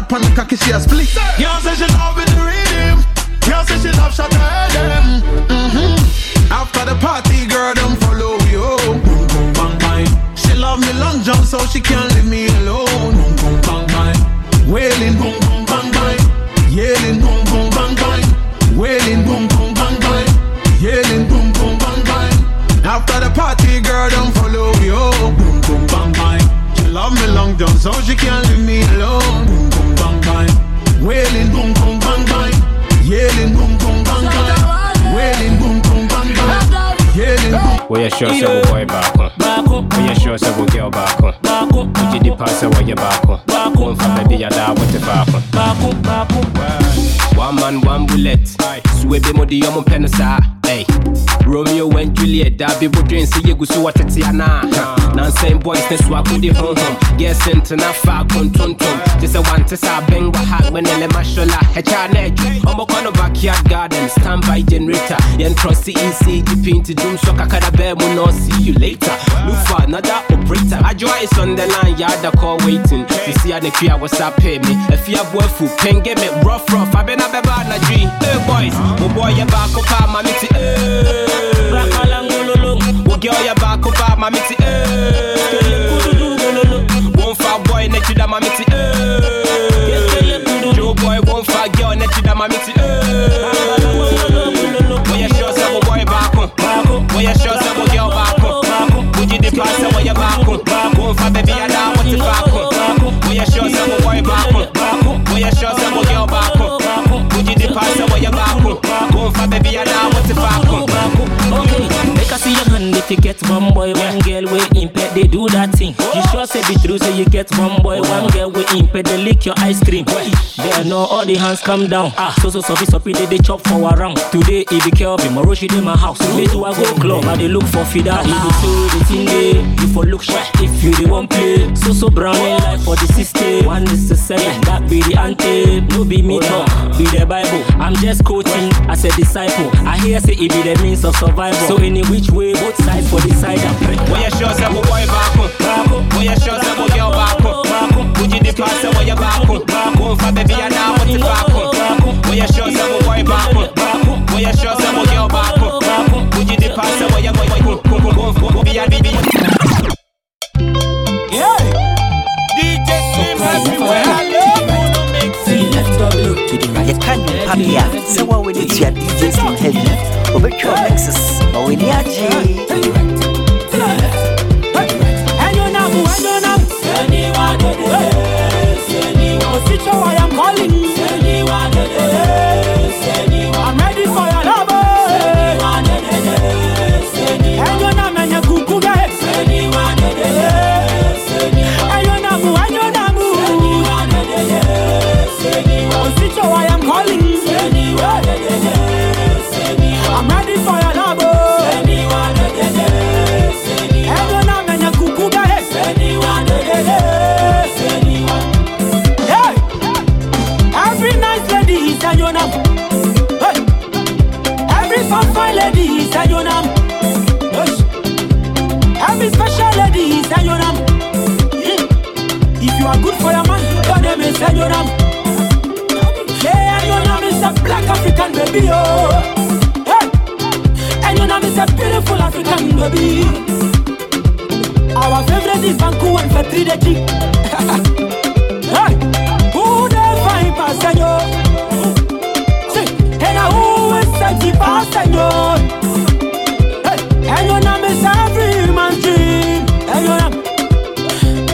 Bad, pan the cocky, she a split. Girl say she love with the rhythm. Girl say she love shot her them. Mm-hmm. After the party, girl, them follow you. Boom, boom, bang, bang. She love me long jump, so she can't leave me alone. Boom, boom, bang, bang. Wailing, boom, boom, bang, bang. Yelling, boom, boom, bang, bang. Wailing, boom, boom, bang, bang. Yelling, boom, boom, bang, bang. After the party, girl, don't follow you. Boom, boom, bang, bang. She love me long jump, so she can't leave me alone. Wailing boom boom bang bang. Yelling boom boom bang bang. Wailing boom boom bang bang. Yelling boom. Where you sure say boy back on? Where you sure say girl back on? Would you depart say where you back on? One for baby ya da what you back on? Back on back on. One man one bullet. Sweep him on the arm and pen aside. Hey romeo and juliet da bi bodwen sɛ yɛgu so wɔtete anaa nansɛn boys ne so akodi honhom gɛsɛ ntena fa kontontom gye sɛ wante sɛ abɛn wɔ ha gbɛnɛlɛ mahyola ɛkyɛ na adwu ɔmɔkɔ no backyard garden standby generator yɛntrɔ cec gye nti dum so kakada bɛɛ mu na I'll see you later look for another operator adwoa is on the line yɛada call waiting sisi a ne kua wɔ sa pay me afia boafu penge me rough rough abɛna bɛba anadwi hey boys mo boy yɛ baako paa ma me te eh. Rakalangololo wo girl yɛ baako paa ma me te eh. womfa boy n'akyi da ma me te eh. Joe boy womfa girl n'akyi da ma me te woyɛ sure sɛ wo boy baako woyɛ sure sɛ wo girl baako wogye de paa sɛ wɔyɛ baako womfa baabi ada wote faako woyɛ sure sɛ wo boy baako woyɛ you get one boy, one girl with impaired, they do that thing. You sure be true, say you get one boy, one girl with impaired, they lick your ice cream. There no all the hands come down. Ah, so so soppy soppy they they chop for a round. Today it be Kelvin, tomorrow she in my house. Me to a go club, I they look for feeder. If you two the thing they, you for look shy. If you the one play, so so brown in life for the system. One is the seven, that be the ante. No be me talk, be the Bible. I'm just quoting as a disciple. I hear say it be the means of survival. So any which way, both sides for the side pray. woyɛ sure sɛ wo boy baako woyɛ sure sɛ wo girl baako wogye de paa sɛ wɔyɛ baako womfa baabi ada wote faako woyɛ sure sɛ wo boy baako woyɛ sure sɛ wo girl baako wogye de paa sɛ wɔyɛ baako womfa bia bibi yɛka nnipa bi a sɛ woa w'ani tua dj slim heavy wɔbɛtwa wo mexes ma w'ani agye baby, oh. Hey. And yonam is a beautiful African baby. Our favorite is Banku and Petri the (laughs) hey. Who the they find Pasanyo? And I always said the past señor. And your name is every man's dream. And your name,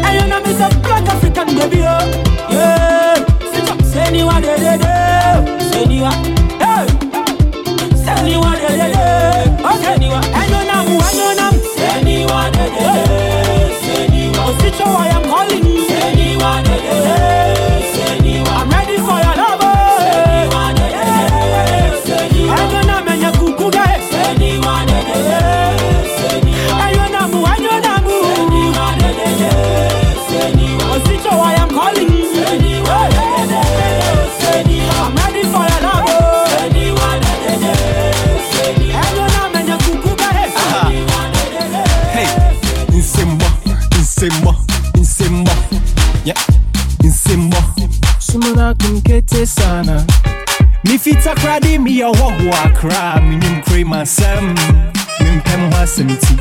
and your name is a black African baby. Oh. Yeah. De de. Say ni wa. Hey. Say ni wa de de de. Okay. ni wa. And your name, and your name. Say ni wa de de de. Say ni wa. Oh, sit I am calling. Say ni wa de de de. Say Nsembo, Nsembo, yeah, Nsembo. Sumana kumkete sana. Mifita kradi mi ya wahu akra, minim kre masam, mimpem wasemti.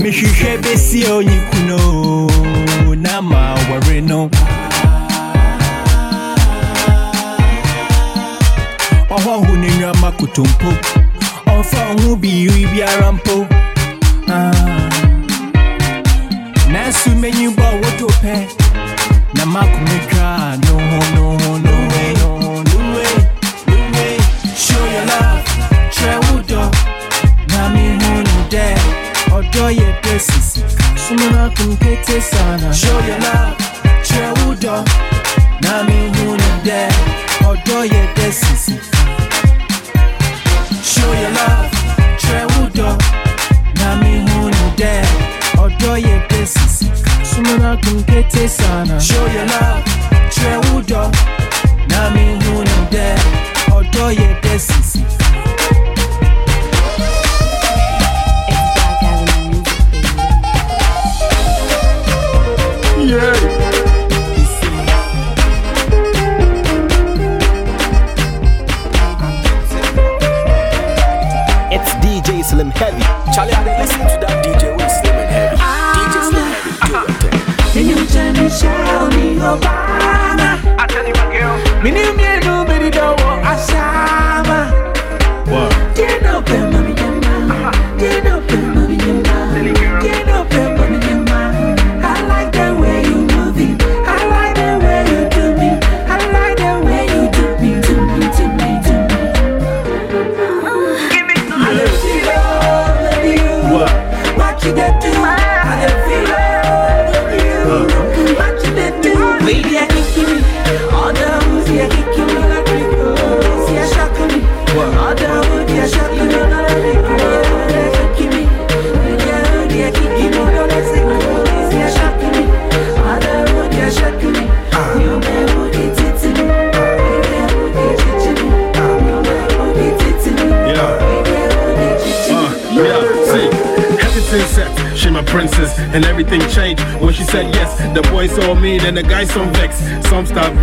Mihwehwɛ besi onyi kuno, na ma ware no. Ɔhɔho ne nnuama kotompo, ɔmfa ho biribi biara mpo. Ah. Menyi bɔ wodo pɛ, na makome twa no ho no ho no ho no way. Show your love, kyerɛ wo dɔ, na mehu no dɛ, ɔdɔ yɛ dɛ sisi ka. Sumana kunkete sana. Show your love,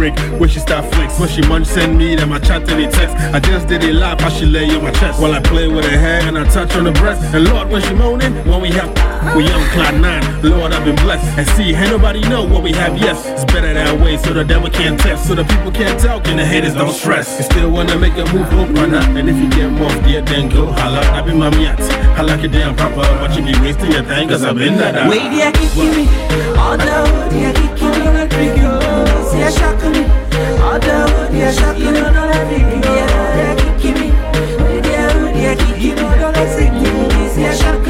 break. When she start flex, when she munch send me, that my chat to text. I just did it live, how she lay on my chest while I play with her hair and I touch on her breast. And Lord, when she moaning, when we have we on cloud nine. Lord, I've been blessed. And see, ain't nobody know what we have. Yes, it's better that way, so the devil can't test, so the people can't talk, and the haters don't stress. You still wanna make a move, go runner, and if you get more dear, then go holla. I be my at. I like it damn proper, but you be wasting your time, cause I've been that. Wait, yeah, kick me, oh no, yeah, kick me, yeah, shocking me. All the hood, yeah, shocking me. You don't know me be, yeah, yeah, me. Yeah, yeah, kicking me. Don't let me yeah, me.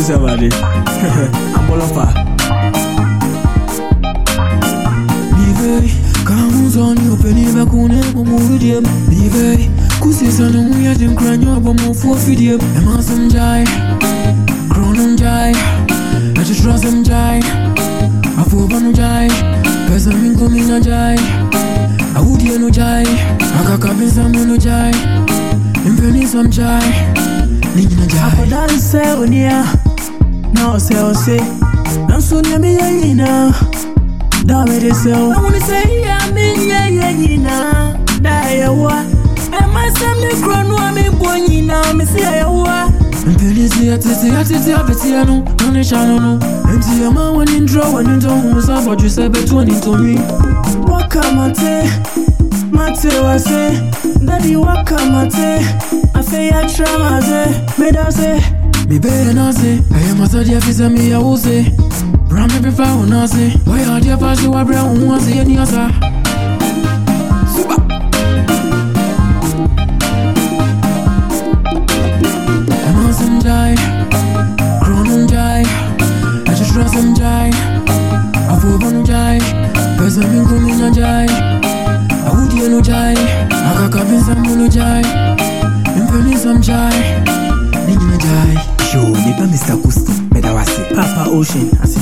Ɛligye (laughs) ne nu ɛsɛ bade abɔlɔpa Bibei, kamunzoni openi bakune mumurudiem Bibei, kusisana muyadim kranyo bomufu fidiem Emasem jai, kronum jai Achitrasem jai, afobanu jai Pesa minkomi na jai, awudie no jai Akakabisa no jai, impenisam jai Ninyina jai akɔdare sɛ onia na ɔsɛ ɔse nanso nea meyɛ nyinaa da mede sɛ wo ahunu sɛ yia menyɛ yɛ nyinaa da ɛyɛwoa ɛma sɛm ne kuro no a mebɔ nyinaa mese ɛyɛwoa Mpenisi atete atete abetia no nane chano no Enti ama wani ndro wani ndo humusa Bọ̀jú sẹ́ bẹ̀tú wani ntomi waka mate mate wase dadi waka mate afei akyerɛ mase meda se Mibeye nase Eye masadi afisa mi ya use Brame bifa unase Waya adia pasi wa bre unwase Yeni asa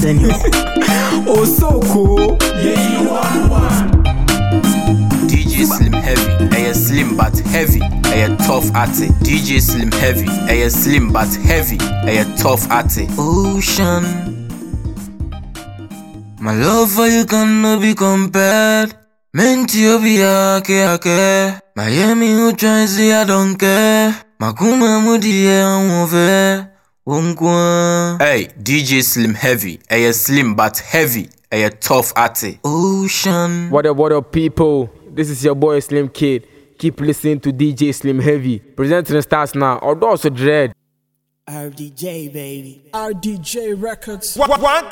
ocean asedani (laughs) osoko DJ Slim Heavy, ɛyɛ slim but heavy, ɛyɛ tough ate. DJ Slim Heavy, ɛyɛ slim but heavy, ɛyɛ tough ate. Ocean. My love for you cannot be compared. Meant you be ake ake. Miami who tries say I don't care. Makuma mudi e anwofe. Wonkwa. Hey, DJ Slim Heavy, ɛyɛ slim but heavy, ɛyɛ tough ate. Ocean. What up, what up, people? This is your boy Slim Kid. Keep listening to DJ Slim Heavy. Presenting the stars now. Although also dread. RDJ baby RDJ Records. One, one,